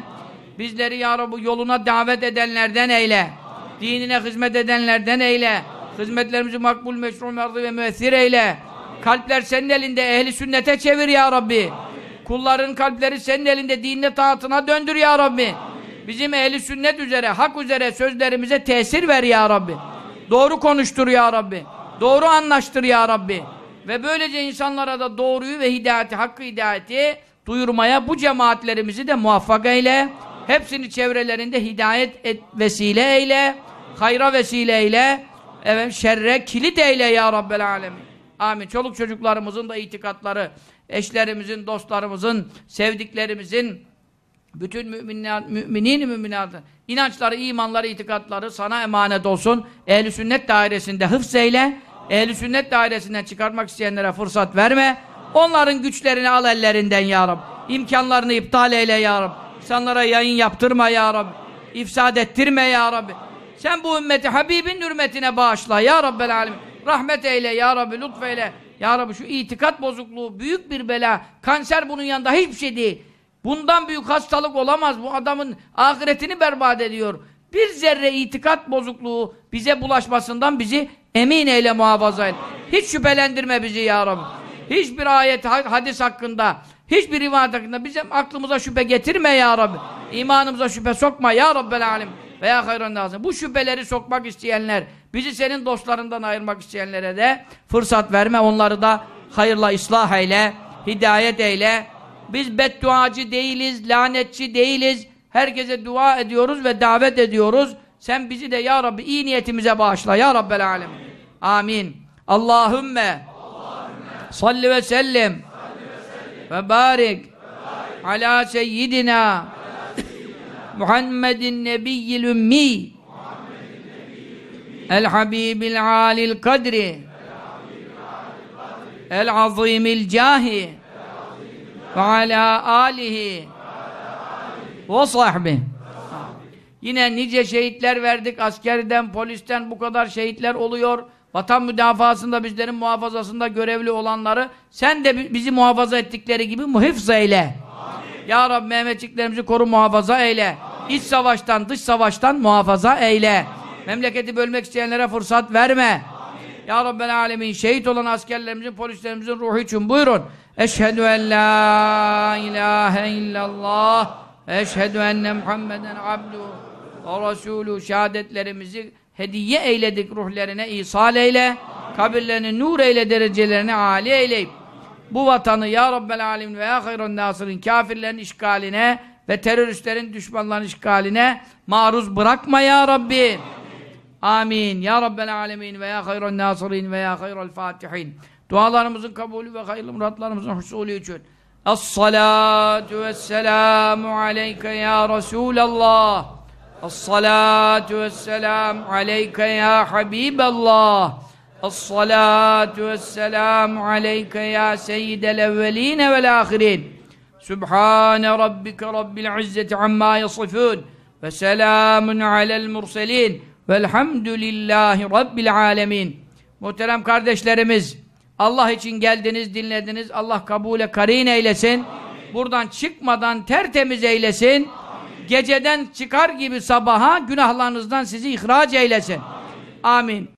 bizleri ya Rabbi yoluna davet edenlerden eyle, dinine hizmet edenlerden eyle, hizmetlerimizi makbul, meşru, merdi ve müessir eyle, kalpler senin elinde, ehli sünnete çevir ya Rabbi, kulların kalpleri senin elinde, dinine taatına döndür ya Rabbi, bizim ehli sünnet üzere, hak üzere sözlerimize tesir ver ya Rabbi, doğru konuştur ya Rabbi, doğru anlaştır ya Rabbi, Ve böylece insanlara da doğruyu ve hidayeti, hakkı hidayeti duyurmaya bu cemaatlerimizi de muvaffak eyle. Hepsini çevrelerinde hidayet et, vesile eyle. Hayra vesile eyle. Evet, şerre kilit eyle ya Rabbel Alemin. Amin. Çoluk çocuklarımızın da itikatları, eşlerimizin, dostlarımızın, sevdiklerimizin, bütün müminler, müminin müminatın inançları, imanları, itikatları sana emanet olsun. Ehli sünnet dairesinde hıfz eyle. Ehli sünnet dairesinden çıkarmak isteyenlere fırsat verme. Onların güçlerini al ellerinden ya Rab. İmkanlarını iptal eyle ya Rab. İnsanlara yayın yaptırma ya Rab. İfsad ettirme ya Rabbi. Sen bu ümmeti Habibin hürmetine bağışla ya Rabbel Alemin. Rahmet eyle ya Rabbi, lütfeyle. Ya Rabbi şu itikat bozukluğu büyük bir bela. Kanser bunun yanında hiçbir şey değil. Bundan büyük hastalık olamaz. Bu adamın ahiretini berbat ediyor. Bir zerre itikat bozukluğu bize bulaşmasından bizi emin eyle muhafaza et. Hiç şüphelendirme bizi ya Rabbi. Hiçbir ayet, hadis hakkında, hiçbir rivayet hakkında bizim aklımıza şüphe getirme ya Rabbi. İmanımıza şüphe sokma ya Rabbel Alem. Veya hayran lazım. Bu şüpheleri sokmak isteyenler, bizi senin dostlarından ayırmak isteyenlere de fırsat verme. Onları da hayırla ıslah eyle, hidayet eyle. Biz bedduacı değiliz, lanetçi değiliz. Herkese dua ediyoruz ve davet ediyoruz. Sen bizi de ya Rabbi iyi niyetimize bağışla ya Rabbel Alem. Amin. Allahümme salli ve sellim ve barik ala seyyidina Muhammedin nebiyyil ümmi el habibil alil kadri el azimil cahi ve ala alihi ve sahbihi Yine nice şehitler verdik. Askerden, polisten bu kadar şehitler oluyor. Vatan müdafasında, bizlerin muhafazasında görevli olanları sen de bizi muhafaza ettikleri gibi muhifz eyle. Amin. Ya Rabbi Mehmetçiklerimizi koru muhafaza eyle. Amin. İç savaştan, dış savaştan muhafaza eyle. Amin. Memleketi bölmek isteyenlere fırsat verme. Amin. Ya Rabbi Alemin şehit olan askerlerimizin, polislerimizin ruhu için buyurun. Eşhedü en la ilahe illallah. Eşhedü enne Muhammeden abduhu ve Resulü şehadetlerimizi hediye eyledik ruhlerine ihsal eyle. Kabirlerini nur eyle derecelerine âli eyleyip bu vatanı ya Rabbel alemin ve ya hayran nasirin kafirlerin işgaline ve teröristlerin düşmanların işgaline maruz bırakma ya Rabbi. Amin. Ya Rabbel alemin ve ya hayran nasirin ve ya hayral fatihin. Dualarımızın kabulü ve hayırlı muratlarımızın husulü için. Es-salatu vesselamu aleyke ya Resulallah. والسلام عليك يا حبيب الله الصلاة والسلام عليك يا سيد الأولين والآخرين سبحان ربك رب العزة عما يصفون وسلام على المرسلين velhamdü lillahi rabbil alemin. Muhterem kardeşlerimiz, Allah için geldiniz, dinlediniz. Allah kabule karin eylesin. Amin. Buradan çıkmadan tertemiz eylesin geceden çıkar gibi sabaha günahlarınızdan sizi ihraç eylesin. Amin. Amin.